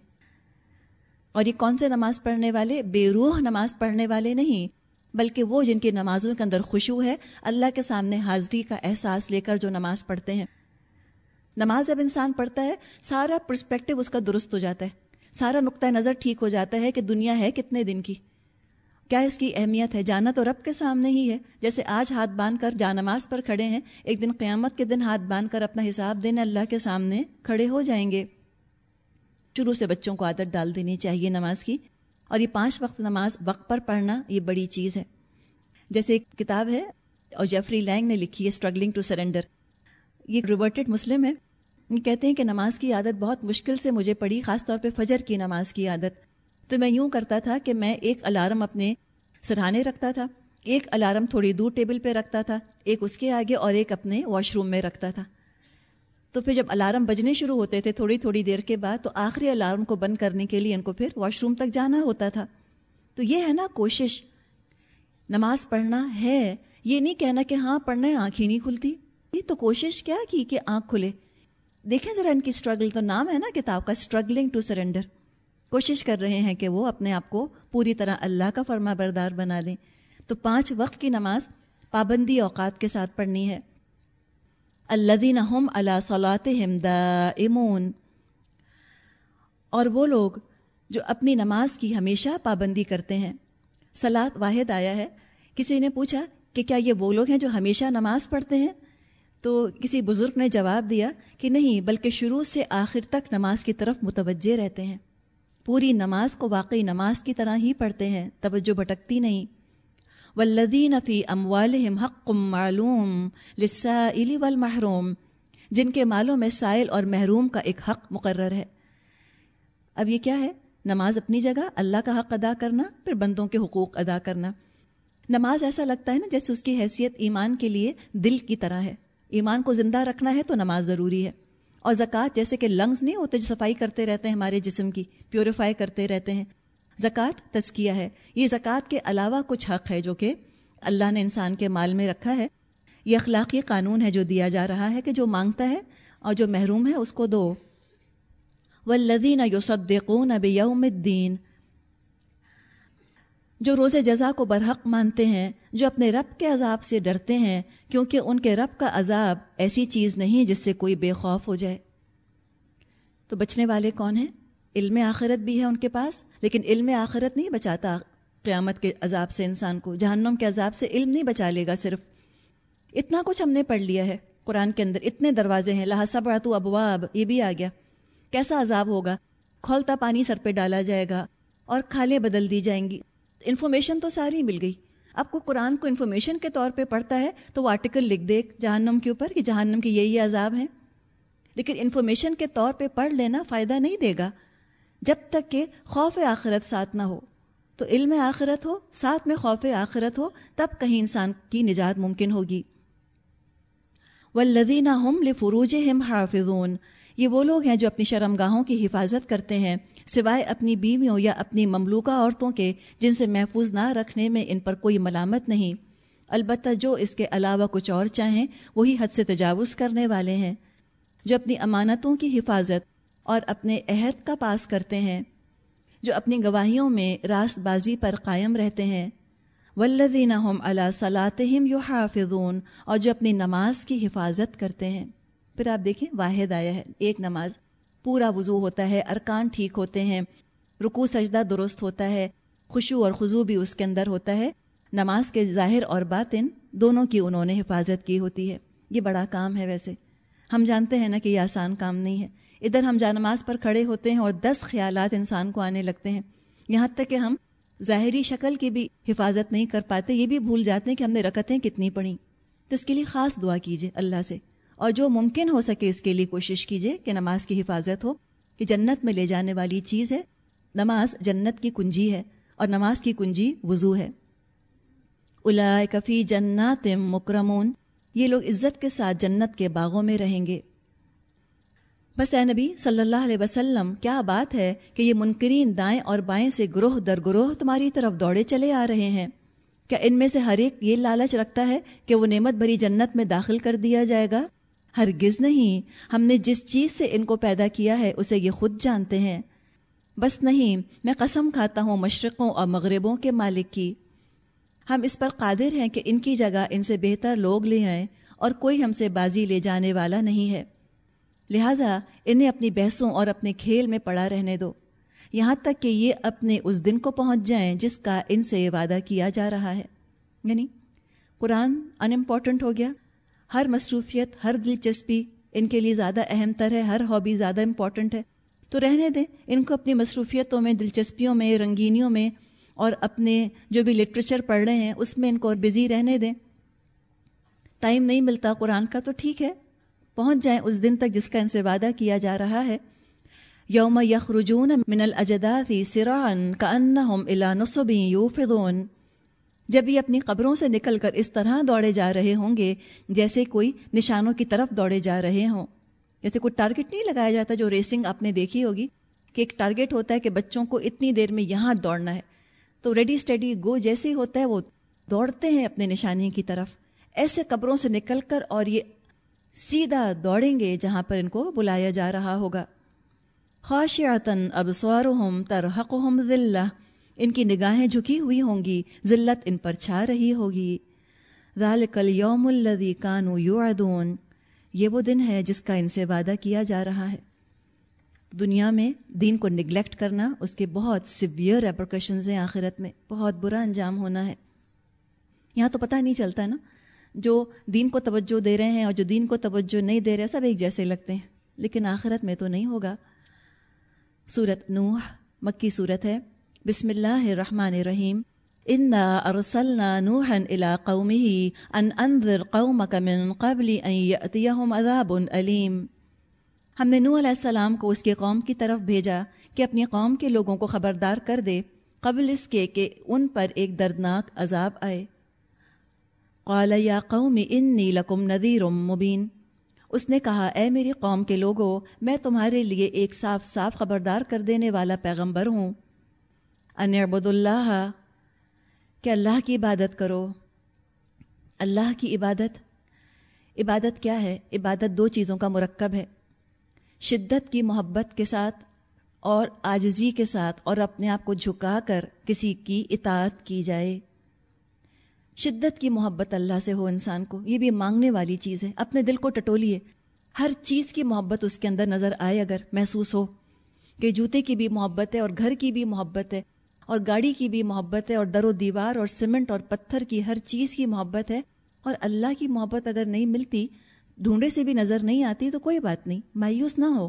اور یہ کون سے نماز پڑھنے والے؟ بے روح نماز پڑھنے والے نہیں، بلکہ وہ جن کی نمازوں کے اندر خوشو ہے، اللہ کے سامنے حاضری کا احساس لے کر جو نماز پڑھتے ہیں۔ نماز جب انسان پڑھتا ہے، سارا پرسپیکٹو اس کا درست ہو جاتا ہے۔ سارا نقطۂ نظر ٹھیک ہو جاتا ہے کہ دنیا ہے کتنے دن کی۔ کیا اس کی اہمیت ہے؟ جانا تو رب کے سامنے ہی ہے۔ جیسے آج ہاتھ باندھ کر جا نماز پر کھڑے ہیں، ایک دن قیامت کے دن ہاتھ باندھ کر اپنا حساب دینے اللہ کے سامنے کھڑے ہو جائیں گے۔ شروع سے بچوں کو عادت ڈال دینی چاہیے نماز کی۔ اور یہ پانچ وقت نماز وقت پر پڑھنا یہ بڑی چیز ہے۔ جیسے ایک کتاب ہے، اور جیفری لینگ نے لکھی ہے اسٹرگلنگ ٹو سرنڈر یہ ریورٹڈ مسلم ہے۔ یہ کہتے ہیں کہ نماز کی عادت بہت مشکل سے مجھے پڑی خاص طور پہ فجر کی نماز کی عادت۔ تو میں یوں کرتا تھا کہ میں ایک الارم اپنے سرہانے رکھتا تھا، ایک الارم تھوڑی دور ٹیبل پہ رکھتا تھا، ایک اس کے آگے اور ایک اپنے واش روم میں رکھتا تھا۔ تو پھر جب الارم بجنے شروع ہوتے تھے تھوڑی تھوڑی دیر کے بعد، تو آخری الارم کو بند کرنے کے لیے ان کو پھر واش روم تک جانا ہوتا تھا۔ تو یہ ہے نا کوشش۔ نماز پڑھنا ہے، یہ نہیں کہنا کہ ہاں پڑھنا ہے، آنکھ ہی نہیں کھلتی۔ یہ تو کوشش کیا کی کہ آنکھ کھلے۔ دیکھیں ذرا ان کی اسٹرگل تو نام ہے نا کتاب کا اسٹرگلنگ ٹو سرینڈر کوشش کر رہے ہیں کہ وہ اپنے آپ کو پوری طرح اللہ کا فرما بردار بنا دیں تو پانچ وقت کی نماز پابندی اوقات کے ساتھ پڑھنی ہے۔ الزین ہم اللہ صلاۃ امون اور وہ لوگ جو اپنی نماز کی ہمیشہ پابندی کرتے ہیں۔ سلاد واحد آیا ہے۔ کسی نے پوچھا کہ کیا یہ وہ لوگ ہیں جو ہمیشہ نماز پڑھتے ہیں؟ تو کسی بزرگ نے جواب دیا کہ نہیں، بلکہ شروع سے آخر تک نماز کی طرف متوجہ رہتے ہیں۔ پوری نماز کو واقعی نماز کی طرح ہی پڑھتے ہیں۔ توجہ بھٹکتی نہیں۔ والذین فی اموالہم حق معلوم للسائل والمحروم، جن کے مالوں میں سائل اور محروم کا ایک حق مقرر ہے۔ اب یہ کیا ہے؟ نماز اپنی جگہ، اللہ کا حق ادا کرنا، پھر بندوں کے حقوق ادا کرنا۔ نماز ایسا لگتا ہے نا جیسے اس کی حیثیت ایمان کے لیے دل کی طرح ہے۔ ایمان کو زندہ رکھنا ہے تو نماز ضروری ہے۔ اور زکوٰۃ جیسے کہ لنگز نہیں ہوتے جو صفائی کرتے رہتے ہیں ہمارے جسم کی، پیوریفائی کرتے رہتے ہیں۔ زکوٰۃ تزکیہ ہے۔ یہ زکوٰۃ کے علاوہ کچھ حق ہے جو کہ اللہ نے انسان کے مال میں رکھا ہے۔ یہ اخلاقی قانون ہے جو دیا جا رہا ہے کہ جو مانگتا ہے اور جو محروم ہے اس کو دو۔ و لذین یوسدقون اب یوم الدین جو روز جزا کو برحق مانتے ہیں، جو اپنے رب کے عذاب سے ڈرتے ہیں، کیونکہ ان کے رب کا عذاب ایسی چیز نہیں جس سے کوئی بے خوف ہو جائے۔ تو بچنے والے کون ہیں؟ علم آخرت بھی ہے ان کے پاس، لیکن علم آخرت نہیں بچاتا۔ قیامت کے عذاب سے انسان کو، جہنم کے عذاب سے علم نہیں بچا لے گا صرف۔ اتنا کچھ ہم نے پڑھ لیا ہے۔ قرآن کے اندر اتنے دروازے ہیں۔ لہٰذا بڑا تو ابواب، یہ بھی آ گیا۔ کیسا عذاب ہوگا؟ کھولتا پانی سر پہ ڈالا جائے گا اور کھالیں بدل دی جائیں گی۔ انفارمیشن تو ساری مل گئی۔ اب کو قرآن کو انفارمیشن کے طور پہ پڑھتا ہے تو وہ آرٹیکل لکھ دے جہنم کے اوپر کہ جہنم کے یہی عذاب ہیں۔ لیکن انفارمیشن کے طور پہ پڑھ لینا فائدہ نہیں دے گا۔ جب تک کہ خوف آخرت ساتھ نہ ہو۔ تو علم آخرت ہو، ساتھ میں خوف آخرت ہو، تب کہیں انسان کی نجات ممکن ہوگی۔ ولدینہ ہم لفروج ہم حافظون۔ یہ وہ لوگ ہیں جو اپنی شرم گاہوں کی حفاظت کرتے ہیں، سوائے اپنی بیویوں یا اپنی مملوکہ عورتوں کے، جن سے محفوظ نہ رکھنے میں ان پر کوئی ملامت نہیں۔ البتہ جو اس کے علاوہ کچھ اور چاہیں، وہی حد سے تجاوز کرنے والے ہیں۔ جو اپنی امانتوں کی حفاظت اور اپنے عہد کا پاس کرتے ہیں، جو اپنی گواہیوں میں راست بازی پر قائم رہتے ہیں۔ ولدین اللہ صلاحم یو حافظون اور جو اپنی نماز کی حفاظت کرتے ہیں۔ پھر آپ دیکھیں، واحد آیا ہے، ایک نماز۔ پورا وضو ہوتا ہے، ارکان ٹھیک ہوتے ہیں۔ رکو سجدہ درست ہوتا ہے۔ خوشو اور خضو بھی اس کے اندر ہوتا ہے۔ نماز کے ظاہر اور باطن دونوں کی انہوں نے حفاظت کی ہوتی ہے۔ یہ بڑا کام ہے ویسے۔ ہم جانتے ہیں نا کہ یہ آسان کام نہیں ہے۔ ادھر ہم جا نماز پر کھڑے ہوتے ہیں اور دس خیالات انسان کو آنے لگتے ہیں۔ یہاں تک کہ ہم ظاہری شکل کی بھی حفاظت نہیں کر پاتے، یہ بھی بھول جاتے ہیں کہ ہم نے رکتیں کتنی پڑھیں تو اس کے لیے خاص دعا کیجیے اللہ سے۔ اور جو ممکن ہو سکے اس کے لیے کوشش کیجیے کہ نماز کی حفاظت ہو، کہ جنت میں لے جانے والی چیز ہے۔ نماز جنت کی کنجی ہے اور نماز کی کنجی وضو ہے۔ الا کفی جنات مکرمون، یہ لوگ عزت کے ساتھ جنت کے باغوں میں رہیں گے۔ بس اے نبی صلی اللہ علیہ وسلم، کیا بات ہے کہ یہ منکرین دائیں اور بائیں سے گروہ در گروہ تمہاری طرف دوڑے چلے آ رہے ہیں؟ کیا ان میں سے ہر ایک یہ لالچ رکھتا ہے کہ وہ نعمت بھری جنت میں داخل کر دیا جائے گا؟ ہرگز نہیں۔ ہم نے جس چیز سے ان کو پیدا کیا ہے، اسے یہ خود جانتے ہیں۔ بس نہیں، میں قسم کھاتا ہوں مشرقوں اور مغربوں کے مالک کی۔ ہم اس پر قادر ہیں کہ ان کی جگہ ان سے بہتر لوگ لے آئیں اور کوئی ہم سے بازی لے جانے والا نہیں ہے۔ لہٰذا انہیں اپنی بحثوں اور اپنے کھیل میں پڑا رہنے دو۔ یہاں تک کہ یہ اپنے اس دن کو پہنچ جائیں جس کا ان سے وعدہ کیا جا رہا ہے۔ یعنی قرآن ان امپورٹنٹ ہو گیا۔ ہر مصروفیت، ہر دلچسپی ان کے لیے زیادہ اہم تر ہے، ہر ہابی زیادہ امپورٹنٹ ہے۔ تو رہنے دیں، ان کو اپنی مصروفیتوں میں، دلچسپیوں میں، رنگینیوں میں اور اپنے جو بھی لٹریچر پڑھ رہے ہیں، اس میں ان کو اور بزی رہنے دیں۔ ٹائم نہیں ملتا قرآن کا تو ٹھیک ہے۔ پہنچ جائیں اس دن تک جس کا ان سے وعدہ کیا جا رہا ہے۔ یوم یخرجون من الجداد سرعن کا الا نصب یوفضون۔ جب یہ اپنی قبروں سے نکل کر اس طرح دوڑے جا رہے ہوں گے جیسے کوئی نشانوں کی طرف دوڑے جا رہے ہوں۔ جیسے کوئی ٹارگٹ نہیں لگایا جاتا جو ریسنگ آپ نے دیکھی ہوگی کہ ایک ٹارگٹ ہوتا ہے کہ بچوں کو اتنی دیر میں یہاں دوڑنا ہے۔ تو ریڈی اسٹڈی گو جیسے ہی ہوتا ہے وہ دوڑتے ہیں اپنے نشانی کی طرف۔ ایسے قبروں سے نکل کر اور یہ سیدھا دوڑیں گے جہاں پر ان کو بلایا جا رہا ہوگا۔ خاشعتاً اب سوارحم ترحقہم ذلہ، ان کی نگاہیں جھکی ہوئی ہوں گی، ذلت ان پر چھا رہی ہوگی۔ ذالک الیوم الذی کانوا یوعدون، یہ وہ دن ہے جس کا ان سے وعدہ کیا جا رہا ہے۔ دنیا میں دین کو نگلیکٹ کرنا، اس کے بہت سویئر ریپرکشنز ہیں آخرت میں، بہت برا انجام ہونا ہے۔ یہاں تو پتہ نہیں چلتا نا۔ جو دین کو توجہ دے رہے ہیں اور جو دین کو توجہ نہیں دے رہے سب ایک جیسے لگتے ہیں۔ لیکن آخرت میں تو نہیں ہوگا۔ صورت نوح، مکی صورت ہے۔ بسم اللہ الرحمن الرحیم۔ انا ارسلنا نوحا الى قومه ان انذر قومك من قبل ان ياتيهم عذاب الیم ہم نے نوح علیہ السلام کو اس کے قوم کی طرف بھیجا کہ اپنی قوم کے لوگوں کو خبردار کر دے، قبل اس کے کہ ان پر ایک دردناک عذاب آئے۔ قال، یا قوم، انی لکم نذیر مبین. اس نے کہا، اے میری قوم کے لوگوں میں تمہارے لیے ایک صاف صاف خبردار کر دینے والا پیغمبر ہوں۔ ان عبد اللہ، کہ اللہ کی عبادت کرو۔ اللہ کی عبادت؟ عبادت کیا ہے؟ عبادت دو چیزوں کا مرکب ہے۔ شدت کی محبت کے ساتھ اور آجزی کے ساتھ اور اپنے آپ کو جھکا کر کسی کی اطاعت کی جائے۔ شدت کی محبت اللہ سے ہو انسان کو، یہ بھی مانگنے والی چیز ہے۔ اپنے دل کو ٹٹولیے۔ ہر چیز کی محبت اس کے اندر نظر آئے اگر محسوس ہو کہ جوتے کی بھی محبت ہے اور گھر کی بھی محبت ہے اور گاڑی کی بھی محبت ہے اور در و دیوار اور سیمنٹ اور پتھر کی ہر چیز کی محبت ہے اور اللہ کی محبت اگر نہیں ملتی، ڈھونڈے سے بھی نظر نہیں آتی تو کوئی بات نہیں، مایوس نہ ہو۔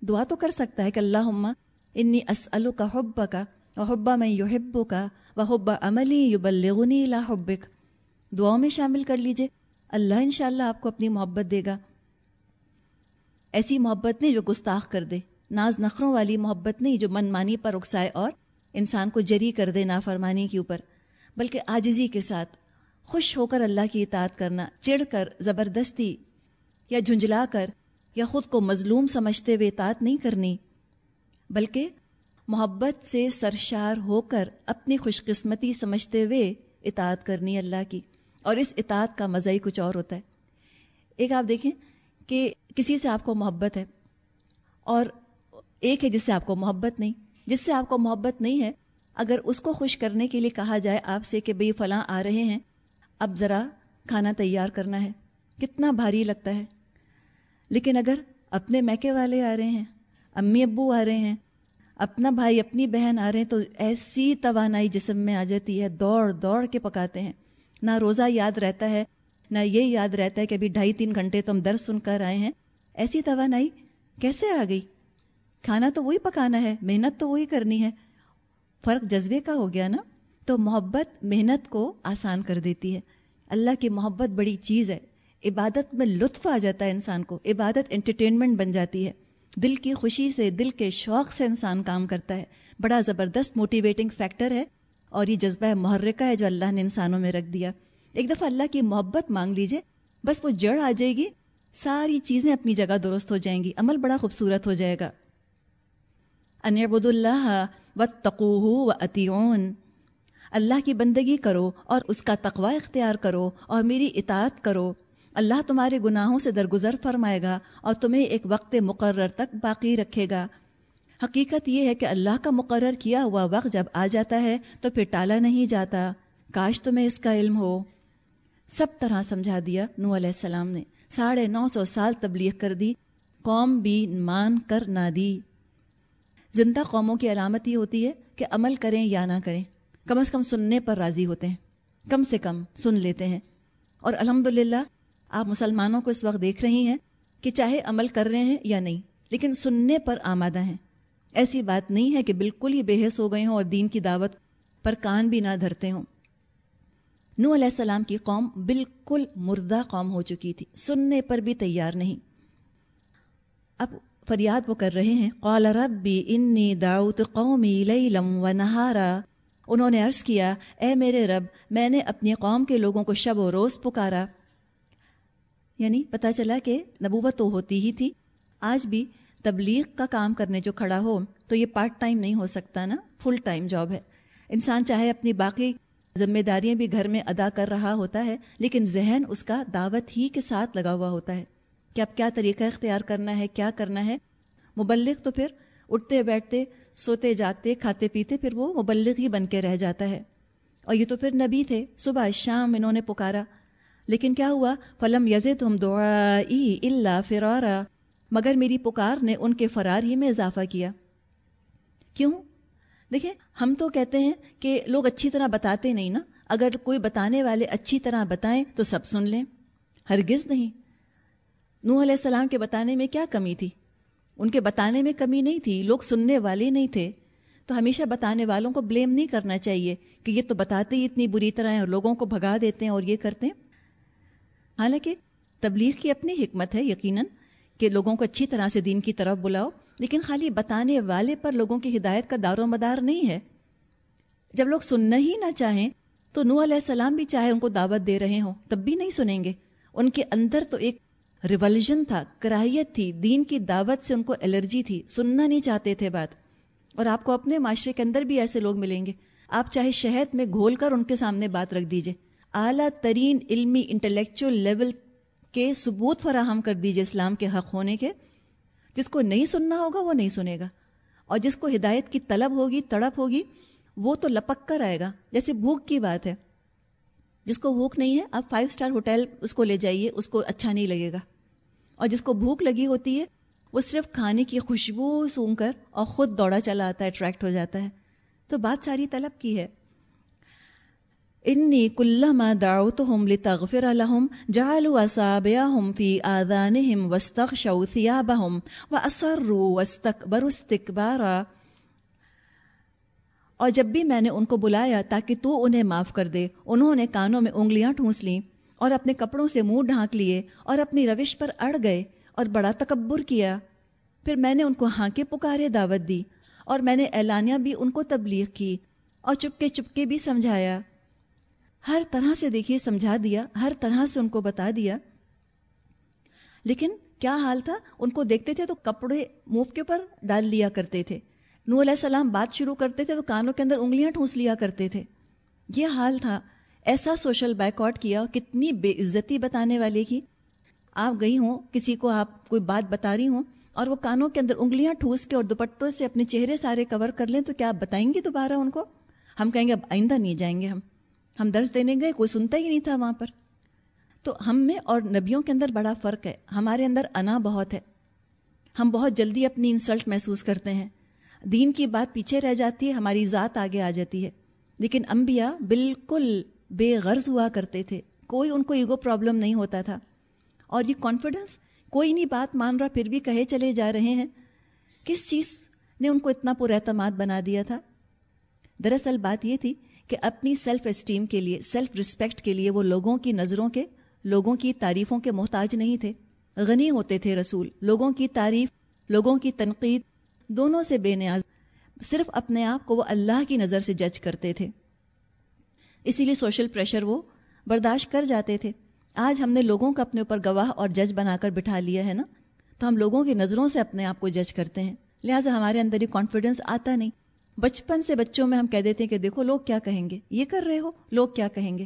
دعا تو کر سکتا ہے کہ اللہ عمہ انی اسلو کا حب کا اور حبا میں یو کا وہ عملی یو بلغنی لا حبک دعاؤں میں شامل کر لیجیے۔ اللہ انشاءاللہ آپ کو اپنی محبت دے گا۔ ایسی محبت نہیں جو گستاخ کر دے۔ ناز نخروں والی محبت نہیں جو من مانی پر اکسائے اور انسان کو جری کر دے نافرمانی کے اوپر، بلکہ آجزی کے ساتھ۔ خوش ہو کر اللہ کی اطاعت کرنا، چڑھ کر زبردستی یا جھنجلا کر یا خود کو مظلوم سمجھتے ہوئے اطاعت نہیں کرنی، بلکہ محبت سے سرشار ہو کر اپنی خوش قسمتی سمجھتے ہوئے اطاعت کرنی اللہ کی۔ اور اس اطاعت کا مزہ ہی کچھ اور ہوتا ہے۔ ایک آپ دیکھیں کہ کسی سے آپ کو محبت ہے اور ایک ہے جس سے آپ کو محبت نہیں۔ جس سے آپ کو محبت نہیں ہے، اگر اس کو خوش کرنے کے لیے کہا جائے آپ سے کہ بھئی فلاں آ رہے ہیں، اب ذرا کھانا تیار کرنا ہے۔ کتنا بھاری لگتا ہے۔ لیکن اگر اپنے میکے والے آ رہے ہیں، امی ابو آ رہے ہیں اپنا بھائی، اپنی بہن آ رہے ہیں تو ایسی توانائی جسم میں آ جاتی ہے، دوڑ دوڑ کے پکاتے ہیں۔ نہ روزہ یاد رہتا ہے، نہ یہ یاد رہتا ہے کہ ابھی ڈھائی تین گھنٹے تو ہم درد سن کر آئے ہیں۔ ایسی توانائی کیسے آ گئی؟ کھانا تو وہی پکانا ہے، محنت تو وہی کرنی ہے۔ فرق جذبے کا ہو گیا نا؟ تو محبت محنت کو آسان کر دیتی ہے۔ اللہ کی محبت بڑی چیز ہے۔ عبادت میں لطف آ جاتا ہے انسان کو، عبادت انٹرٹینمنٹ بن جاتی ہے۔ دل کی خوشی سے دل کے شوق سے انسان کام کرتا ہے۔ بڑا زبردست موٹیویٹنگ فیکٹر ہے اور یہ جذبہ محرکہ ہے جو اللہ نے انسانوں میں رکھ دیا۔ ایک دفعہ اللہ کی محبت مانگ لیجیے، بس وہ جڑ آ جائے گی، ساری چیزیں اپنی جگہ درست ہو جائیں گی، عمل بڑا خوبصورت ہو جائے گا۔ انبود اللہ و تقوہ و عطیون اللہ کی بندگی کرو اور اس کا تقوی اختیار کرو اور میری اطاعت کرو۔ اللہ تمہارے گناہوں سے درگزر فرمائے گا اور تمہیں ایک وقت مقرر تک باقی رکھے گا۔ حقیقت یہ ہے کہ اللہ کا مقرر کیا ہوا وقت جب آ جاتا ہے تو پھر ٹالا نہیں جاتا۔ کاش تمہیں اس کا علم ہو۔ سب طرح سمجھا دیا نو علیہ السلام نے۔ ساڑھے نو سو سال تبلیغ کر دی۔ قوم بھی مان کر نہ دی۔ زندہ قوموں کی علامت یہ ہوتی ہے کہ عمل کریں یا نہ کریں۔ کم از کم سننے پر راضی ہوتے ہیں۔ کم سے کم سن لیتے ہیں۔ اور الحمد آپ مسلمانوں کو اس وقت دیکھ رہی ہیں کہ چاہے عمل کر رہے ہیں یا نہیں، لیکن سننے پر آمادہ ہیں۔ ایسی بات نہیں ہے کہ بالکل ہی بے ہو گئے ہوں اور دین کی دعوت پر کان بھی نہ دھرتے ہوں۔ نو علیہ السلام کی قوم بالکل مردہ قوم ہو چکی تھی، سننے پر بھی تیار نہیں۔ اب فریاد وہ کر رہے ہیں، قال ربی انی دعوت قومی لیلم و نہارا۔ انہوں نے عرض کیا، اے میرے رب، میں نے اپنی قوم کے لوگوں کو شب و روز پکارا۔ یعنی پتہ چلا کہ نبوت تو ہوتی ہی تھی۔ آج بھی تبلیغ کا کام کرنے جو کھڑا ہو، تو یہ پارٹ ٹائم نہیں ہو سکتا نا فل ٹائم جاب ہے۔ انسان چاہے اپنی باقی ذمہ داریاں بھی گھر میں ادا کر رہا ہوتا ہے، لیکن ذہن اس کا دعوت ہی کے ساتھ لگا ہوا ہوتا ہے کہ اب کیا طریقہ اختیار کرنا ہے، کیا کرنا ہے۔ مبلغ تو پھر اٹھتے بیٹھتے، سوتے جاگتے، کھاتے پیتے، پھر وہ مبلغ ہی بن کے رہ جاتا ہے۔ اور یہ تو پھر نبی تھے، صبح شام انہوں نے پکارا۔ لیکن کیا ہوا؟ فلم یزت ہم دعا اللہ فرارا۔ مگر میری پکار نے ان کے فرار ہی میں اضافہ کیا۔ کیوں؟ دیکھیں، ہم تو کہتے ہیں کہ لوگ اچھی طرح بتاتے نہیں نا۔ اگر کوئی بتانے والے اچھی طرح بتائیں تو سب سن لیں۔ ہرگز نہیں۔ نوح علیہ السلام کے بتانے میں کیا کمی تھی؟ ان کے بتانے میں کمی نہیں تھی۔ لوگ سننے والے نہیں تھے۔ تو ہمیشہ بتانے والوں کو بلیم نہیں کرنا چاہیے کہ یہ تو بتاتے ہی اتنی بری طرح ہیں اور لوگوں کو بھگا دیتے ہیں اور یہ کرتے ہیں۔ حالانکہ تبلیغ کی اپنی حکمت ہے یقیناً کہ لوگوں کو اچھی طرح سے دین کی طرف بلاؤ، لیکن خالی بتانے والے پر لوگوں کی ہدایت کا دار و مدار نہیں ہے۔ جب لوگ سننا ہی نہ چاہیں تو نو علیہ السلام بھی چاہے ان کو دعوت دے رہے ہوں، تب بھی نہیں سنیں گے۔ ان کے اندر تو ایک ریولژن تھا، کراہیت تھی، دین کی دعوت سے ان کو الرجی تھی، سننا نہیں چاہتے تھے بات۔ اور آپ کو اپنے معاشرے کے اندر بھی ایسے لوگ ملیں گے۔ آپ چاہے شہد میں گھول کر ان کے سامنے بات رکھ دیجیے۔ اعلیٰ ترین علمی انٹلیکچوئل لیول کے ثبوت فراہم کر دیجیے اسلام کے حق ہونے کے۔ جس کو نہیں سننا ہوگا وہ نہیں سنے گا۔ اور جس کو ہدایت کی طلب ہوگی، تڑپ ہوگی، وہ تو لپک کر آئے گا۔ جیسے بھوک کی بات ہے۔ جس کو بھوک نہیں ہے، آپ فائیو اسٹار ہوٹل اس کو لے جائیے، اس کو اچھا نہیں لگے گا۔ اور جس کو بھوک لگی ہوتی ہے، وہ صرف کھانے کی خوشبو سونگ کر اور خود دوڑا چلا آتا ہے اٹریکٹ ہو جاتا ہے۔ تو بات ساری طلب کی ہے۔ انی کلما دعوتهم لتغفر لهم جعلوا اصابعهم في آذانهم واستغشوا ثيابهم واصروا واستكبروا استكبارا۔ اور جب بھی میں نے ان کو بلایا تاکہ تو انہیں معاف کر دے، انہوں نے کانوں میں انگلیاں ٹھونس لیں اور اپنے کپڑوں سے منہ ڈھانک لیے اور اپنی روش پر اڑ گئے اور بڑا تکبر کیا۔ پھر میں نے ان کو ہانکے پکارے دعوت دی اور میں نے اعلانیہ بھی ان کو تبلیغ کی اور چپکے چپکے بھی سمجھایا۔ ہر طرح سے دیکھیے، سمجھا دیا، ہر طرح سے ان کو بتا دیا۔ لیکن کیا حال تھا؟ ان کو دیکھتے تھے تو کپڑے منہ کے اوپر ڈال لیا کرتے تھے۔ نو علیہ السلام بات شروع کرتے تھے تو کانوں کے اندر انگلیاں ٹھونس لیا کرتے تھے۔ یہ حال تھا۔ ایسا سوشل بیک آؤٹ کیا، کتنی بے عزتی بتانے والے کی۔ آپ گئی ہوں، کسی کو آپ کوئی بات بتا رہی ہوں اور وہ کانوں کے اندر انگلیاں ٹھوس کے اور دوپٹوں سے اپنے چہرے سارے کور کر لیں تو کیا آپ بتائیں گے دوبارہ ان کو؟ ہم کہیں گے اب آئندہ نہیں جائیں گے ہم۔ ہم درس دینے گئے، کوئی سنتا ہی نہیں تھا وہاں پر۔ تو ہم میں اور نبیوں کے اندر بڑا فرق ہے۔ ہمارے اندر انا بہت ہے۔ ہم بہت جلدی اپنی انسلٹ محسوس کرتے ہیں۔ دین کی بات پیچھے رہ جاتی ہے، ہماری ذات آگے آ جاتی ہے۔ لیکن انبیاء بالکل بے غرض ہوا کرتے تھے۔ کوئی ان کو ایگو پرابلم نہیں ہوتا تھا۔ اور یہ کانفیڈنس کوئی نہیں بات مان رہا، پھر بھی کہے چلے جا رہے ہیں۔ کس چیز نے ان کو اتنا پر اعتماد بنا دیا تھا؟ دراصل بات یہ تھی کہ اپنی سیلف اسٹیم کے لیے سیلف رسپیکٹ کے لیے وہ لوگوں کی نظروں کے، لوگوں کی تعریفوں کے محتاج نہیں تھے۔ غنی ہوتے تھے رسول۔ لوگوں کی تعریف، لوگوں کی تنقید، دونوں سے بے نیاز۔ صرف اپنے آپ کو وہ اللہ کی نظر سے جج کرتے تھے۔ اسی لیے سوشل پریشر وہ برداشت کر جاتے تھے۔ آج ہم نے لوگوں کو اپنے اوپر گواہ اور جج بنا کر بٹھا لیا ہے نا؟ تو ہم لوگوں کی نظروں سے اپنے آپ کو جج کرتے ہیں۔ لہٰذا ہمارے اندر یہ کانفیڈنس آتا نہیں۔ بچپن سے بچوں میں ہم کہہ دیتے ہیں کہ دیکھو، لوگ کیا کہیں گے؟ یہ کر رہے ہو، لوگ کیا کہیں گے؟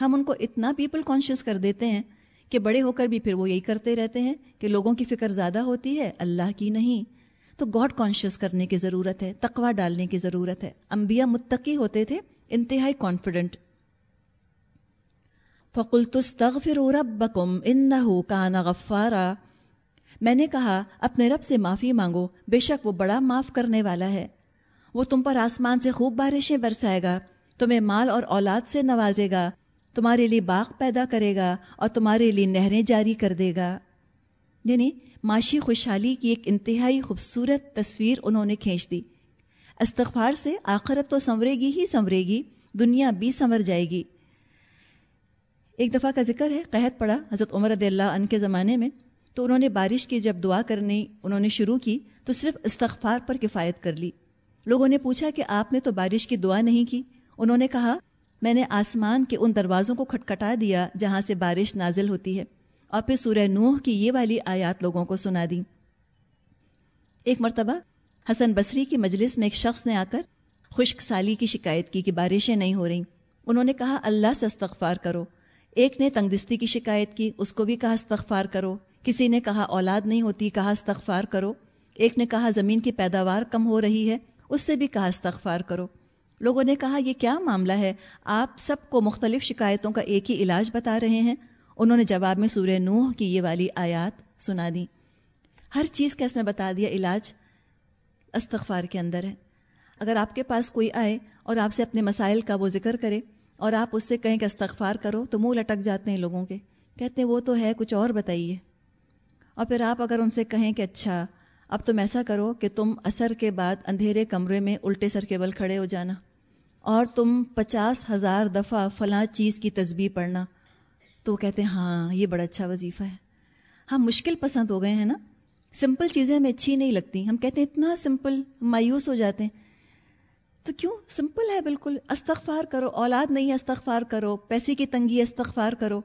ہم ان کو اتنا پیپل کانشیس کر دیتے ہیں کہ بڑے ہو کر بھی پھر وہ یہی کرتے رہتے ہیں کہ لوگوں کی فکر زیادہ ہوتی ہے، اللہ کی نہیں۔ تو گاڈ کانشیس کرنے کی ضرورت ہے تقوا ڈالنے کی ضرورت ہے۔ انبیاء متقی ہوتے تھے، انتہائی کانفیڈنٹ فقل تستغفر ربکم انہو کان غفارا۔ میں نے کہا، اپنے رب سے معافی مانگو، بے شک وہ بڑا معاف کرنے والا ہے۔ وہ تم پر آسمان سے خوب بارشیں برسائے گا۔ تمہیں مال اور اولاد سے نوازے گا۔ تمہارے لیے باغ پیدا کرے گا اور تمہارے لیے نہریں جاری کر دے گا۔ یعنی معاشی خوشحالی کی ایک انتہائی خوبصورت تصویر انہوں نے کھینچ دی۔ استغفار سے آخرت تو سنورے گی ہی سنورے گی، دنیا بھی سنور جائے گی۔ ایک دفعہ کا ذکر ہے، قحط پڑا حضرت عمر رضی اللہ عنہ کے زمانے میں۔ تو انہوں نے بارش کی جب دعا کرنی انہوں نے شروع کی تو صرف استغفار پر کفایت کر لی۔ لوگوں نے پوچھا کہ آپ نے تو بارش کی دعا نہیں کی؟ انہوں نے کہا، میں نے آسمان کے ان دروازوں کو کھٹکھٹا دیا جہاں سے بارش نازل ہوتی ہے، اور پھر سورہ نوح کی یہ والی آیات لوگوں کو سنا دی۔ ایک مرتبہ حسن بصری کی مجلس میں ایک شخص نے آ کر خشک سالی کی شکایت کی کہ بارشیں نہیں ہو رہی۔ انہوں نے کہا، اللہ سے استغفار کرو۔ ایک نے تنگ دستی کی شکایت کی، اس کو بھی کہا، استغفار کرو۔ کسی نے کہا، اولاد نہیں ہوتی، کہا، استغفار کرو۔ ایک نے کہا، زمین کی پیداوار کم ہو رہی ہے۔ اس سے بھی کہا استغفار کرو۔ لوگوں نے کہا، یہ کیا معاملہ ہے؟ آپ سب کو مختلف شکایتوں کا ایک ہی علاج بتا رہے ہیں۔ انہوں نے جواب میں سورہ نوح کی یہ والی آیات سنا دی۔ ہر چیز کا اس میں بتا دیا علاج استغفار کے اندر ہے۔ اگر آپ کے پاس کوئی آئے اور آپ سے اپنے مسائل کا وہ ذکر کرے اور آپ اس سے کہیں کہ استغفار کرو تو منہ لٹک جاتے ہیں لوگوں کے۔ کہتے ہیں، وہ تو ہے، کچھ اور بتائیے۔ اور پھر آپ اگر ان سے کہیں کہ اچھا اب تم ایسا کرو کہ تم اثر کے بعد اندھیرے کمرے میں الٹے سر کے بل کھڑے ہو جانا اور تم پچاس ہزار دفعہ فلاں چیز کی تصبیح پڑھنا۔ تو وہ کہتے ہیں ہاں یہ بڑا اچھا وظیفہ ہے۔ ہم مشکل پسند ہو گئے ہیں نا؟ سمپل چیزیں ہمیں اچھی نہیں لگتی۔ ہم کہتے ہیں، اتنا سمپل مایوس ہو جاتے ہیں۔ تو کیوں؟ سمپل ہے بالکل۔ استغفار کرو، اولاد نہیں استغفار کرو، پیسے کی تنگی، استغفار کرو۔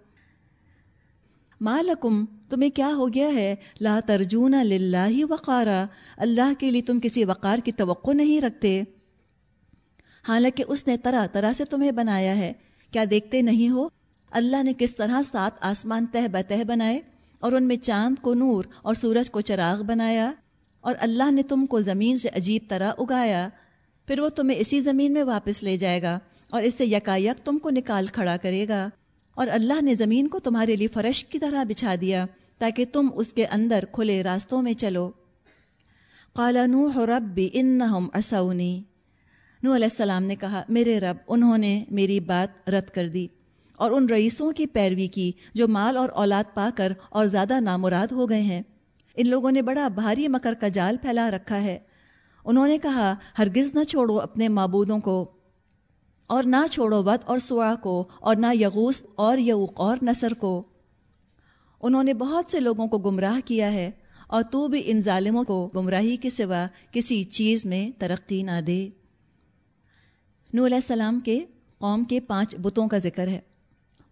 مالکم تمہیں کیا ہو گیا ہے؟ لا ترجون للہ وقارا، اللہ کے لیے تم کسی وقار کی توقع نہیں رکھتے۔ حالانکہ اس نے طرح طرح سے تمہیں بنایا ہے۔ کیا دیکھتے نہیں ہو؟ اللہ نے کس طرح سات آسمان تہ بتہ بنائے اور ان میں چاند کو نور اور سورج کو چراغ بنایا اور اللہ نے تم کو زمین سے عجیب طرح اگایا۔ پھر وہ تمہیں اسی زمین میں واپس لے جائے گا اور اس سے یکایک تم کو نکال کھڑا کرے گا اور اللہ نے زمین کو تمہارے لیے فرش کی طرح بچھا دیا۔ تاکہ تم اس کے اندر کھلے راستوں میں چلو۔ قال نوح رب انہم اسونی نو علیہ السلام نے کہا، میرے رب، انہوں نے میری بات رد کر دی اور ان انہوں نے بہت سے لوگوں کو گمراہ کیا ہے اور تو بھی ان ظالموں کو گمراہی کے سوا کسی چیز میں ترقی نہ دے۔ نو علیہ السلام کے قوم کے پانچ بتوں کا ذکر ہے۔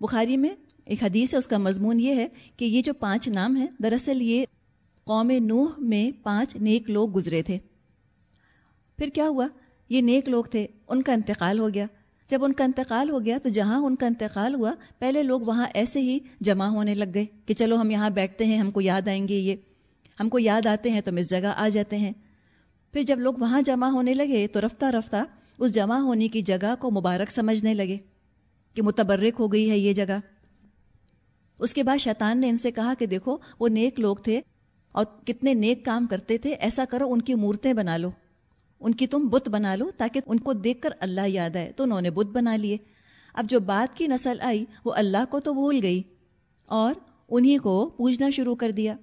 بخاری میں ایک حدیث ہے، اس کا مضمون یہ ہے کہ یہ جو پانچ نام ہیں، دراصل یہ قوم نوح میں پانچ نیک لوگ گزرے تھے۔ پھر کیا ہوا؟ یہ نیک لوگ تھے، ان کا انتقال ہو گیا۔ جب ان کا انتقال ہو گیا تو جہاں ان کا انتقال ہوا، پہلے لوگ وہاں ایسے ہی جمع ہونے لگ گئے کہ چلو ہم یہاں بیٹھتے ہیں، ہم کو یاد آئیں گے یہ۔ ہم کو یاد آتے ہیں تو ہم اس جگہ آ جاتے ہیں۔ پھر جب لوگ وہاں جمع ہونے لگے تو رفتہ رفتہ اس جمع ہونے کی جگہ کو مبارک سمجھنے لگے کہ متبرک ہو گئی ہے یہ جگہ۔ اس کے بعد شیطان نے ان سے کہا کہ دیکھو، وہ نیک لوگ تھے اور کتنے نیک کام کرتے تھے، ایسا کرو ان کی مورتیں بنا لو۔ ان کی تم بت بنا لو تاکہ ان کو دیکھ کر اللہ یاد آئے۔ تو انہوں نے بت بنا لیے۔ اب جو بات کی نسل آئی، وہ اللہ کو تو بھول گئی اور انہی کو پوجنا شروع کر دیا۔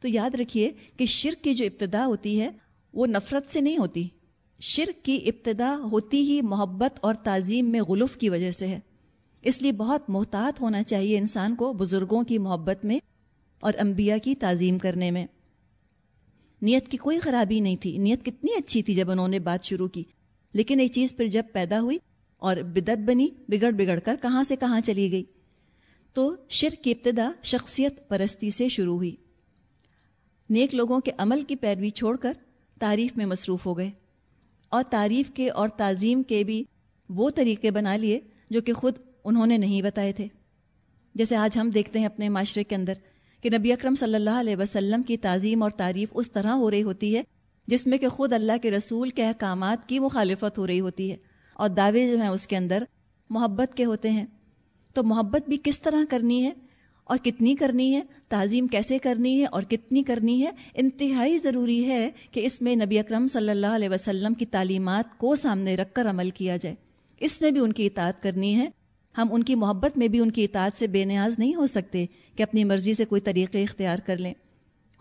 تو یاد رکھیے کہ شرک کی جو ابتدا ہوتی ہے، وہ نفرت سے نہیں ہوتی۔ شرک کی ابتدا ہوتی ہی محبت اور تعظیم میں غلف کی وجہ سے ہے۔ اس لیے بہت محتاط ہونا چاہیے انسان کو بزرگوں کی محبت میں اور انبیاء کی تعظیم کرنے میں۔ نیت کی کوئی خرابی نہیں تھی۔ نیت کتنی اچھی تھی جب انہوں نے بات شروع کی۔ لیکن ایک چیز پھر جب پیدا ہوئی اور بدت بنی، بگڑ بگڑ کر کہاں سے کہاں چلی گئی۔ تو شرک کی ابتدا شخصیت پرستی سے شروع ہوئی۔ نیک لوگوں کے عمل کی پیروی چھوڑ کر تعریف میں مصروف ہو گئے۔ اور تعریف کے اور تعظیم کے بھی وہ طریقے بنا لیے جو کہ خود انہوں نے نہیں بتائے تھے۔ جیسے آج ہم دیکھتے ہیں اپنے معاشرے کے اندر۔ کہ نبی اکرم صلی اللہ علیہ وسلم کی تعظیم اور تعریف اس طرح ہو رہی ہوتی ہے جس میں کہ خود اللہ کے رسول کے احکامات کی مخالفت ہو رہی ہوتی ہے اور دعوے جو ہیں اس کے اندر محبت کے ہوتے ہیں۔ تو محبت بھی کس طرح کرنی ہے اور کتنی کرنی ہے؟ تعظیم کیسے کرنی ہے اور کتنی کرنی ہے؟ انتہائی ضروری ہے کہ اس میں نبی اکرم صلی اللہ علیہ وسلم کی تعلیمات کو سامنے رکھ کر عمل کیا جائے۔ اس میں بھی ان کی اطاعت کرنی ہے۔ ہم ان کی محبت میں بھی ان کی اطاعت سے بے نیاز نہیں ہو سکتے کہ اپنی مرضی سے کوئی طریقے اختیار کر لیں۔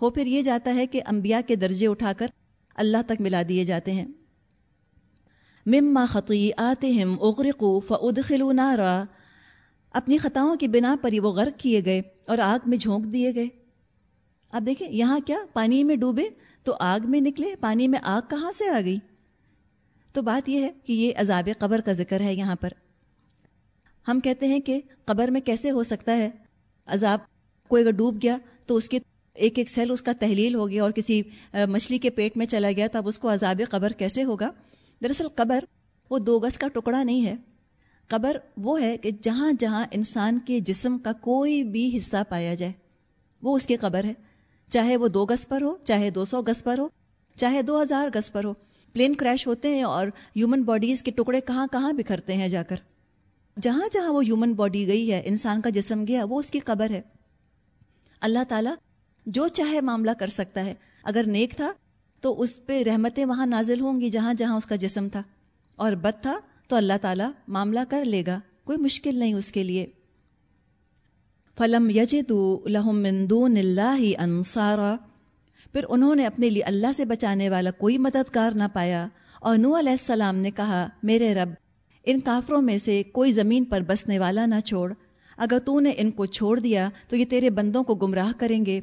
ہو پھر یہ جاتا ہے کہ انبیاء کے درجے اٹھا کر اللہ تک ملا دیے جاتے ہیں۔ مما خطی آتے ہم اغرقو فعود نارا۔ اپنی خطاؤں کی بنا پر ہی وہ غرق کیے گئے اور آگ میں جھونک دیے گئے۔ اب دیکھیں، یہاں کیا؟ پانی میں ڈوبے تو آگ میں نکلے، پانی میں آگ کہاں سے آ گئی؟ تو بات یہ ہے کہ یہ عذاب قبر کا ذکر ہے یہاں پر۔ ہم کہتے ہیں کہ قبر میں کیسے ہو سکتا ہے؟ عذاب، کوئی اگر ڈوب گیا تو اس کے ایک ایک سیل اس کا تحلیل ہو گیا اور کسی مچھلی کے پیٹ میں چلا گیا، تب اس کو عذاب قبر کیسے ہوگا؟ دراصل قبر وہ دو گز کا ٹکڑا نہیں ہے۔ قبر وہ ہے کہ جہاں جہاں انسان کے جسم کا کوئی بھی حصہ پایا جائے، وہ اس کی قبر ہے۔ چاہے وہ دو گز پر ہو، چاہے دو سو گز پر ہو، چاہے دو ہزار گز پر ہو۔ پلین کریش ہوتے ہیں اور ہیومن باڈیز کے ٹکڑے کہاں کہاں بکھرتے ہیں جا کر۔ جہاں جہاں وہ ہیومن باڈی گئی ہے، انسان کا جسم گیا، وہ اس کی قبر ہے۔ اللہ تعالیٰ جو چاہے معاملہ کر سکتا ہے۔ اگر نیک تھا تو اس پہ رحمتیں وہاں نازل ہوں گی جہاں جہاں اس کا جسم تھا۔ اور بد تھا تو اللہ تعالیٰ معاملہ کر لے گا۔ کوئی مشکل نہیں اس کے لیے۔ فلم یجدو لہم من دون اللہ انصارا پھر انہوں نے اپنے لیے اللہ سے بچانے والا کوئی مددگار نہ پایا۔ اور نو علیہ السلام نے کہا، میرے رب ان کافروں میں سے کوئی زمین پر بسنے والا نہ چھوڑ۔ اگر تو نے ان کو چھوڑ دیا تو یہ تیرے بندوں کو گمراہ کریں گے۔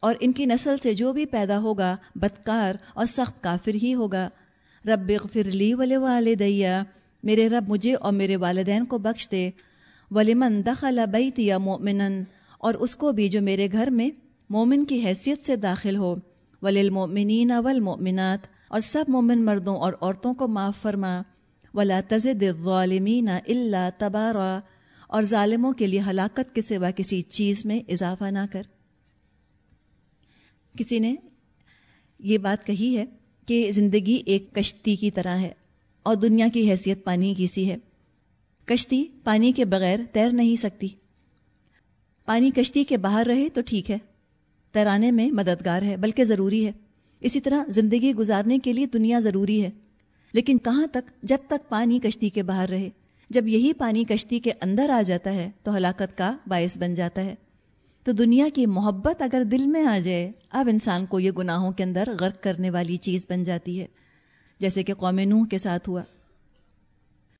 اور ان کی نسل سے جو بھی پیدا ہوگا، بدکار اور سخت کافر ہی ہوگا۔ رب اغفر لی ول والدیا میرے رب مجھے اور میرے والدین کو بخش دے۔ ولیمن دخل بیت یا مومن اور اس کو بھی جو میرے گھر میں مومن کی حیثیت سے داخل ہو۔ وللمؤمنین والمؤمنات، اور سب مومن مردوں اور عورتوں کو معاف فرما۔ ولا تزد الظالمین الا تبارا، اور ظالموں کے لیے ہلاکت کے سوا کسی چیز میں اضافہ نہ کر۔ کسی نے یہ بات کہی ہے کہ زندگی ایک کشتی کی طرح ہے اور دنیا کی حیثیت پانی کی سی ہے۔ کشتی پانی کے بغیر تیر نہیں سکتی۔ پانی کشتی کے باہر رہے تو ٹھیک ہے، تیرانے میں مددگار ہے، بلکہ ضروری ہے۔ اسی طرح زندگی گزارنے کے لیے دنیا ضروری ہے۔ لیکن کہاں تک جب تک پانی کشتی کے باہر رہے؟ جب یہی پانی کشتی کے اندر آ جاتا ہے تو ہلاکت کا باعث بن جاتا ہے۔ تو دنیا کی محبت اگر دل میں آ جائے، اب انسان کو یہ گناہوں کے اندر غرق کرنے والی چیز بن جاتی ہے، جیسے کہ قوم نوح کے ساتھ ہوا۔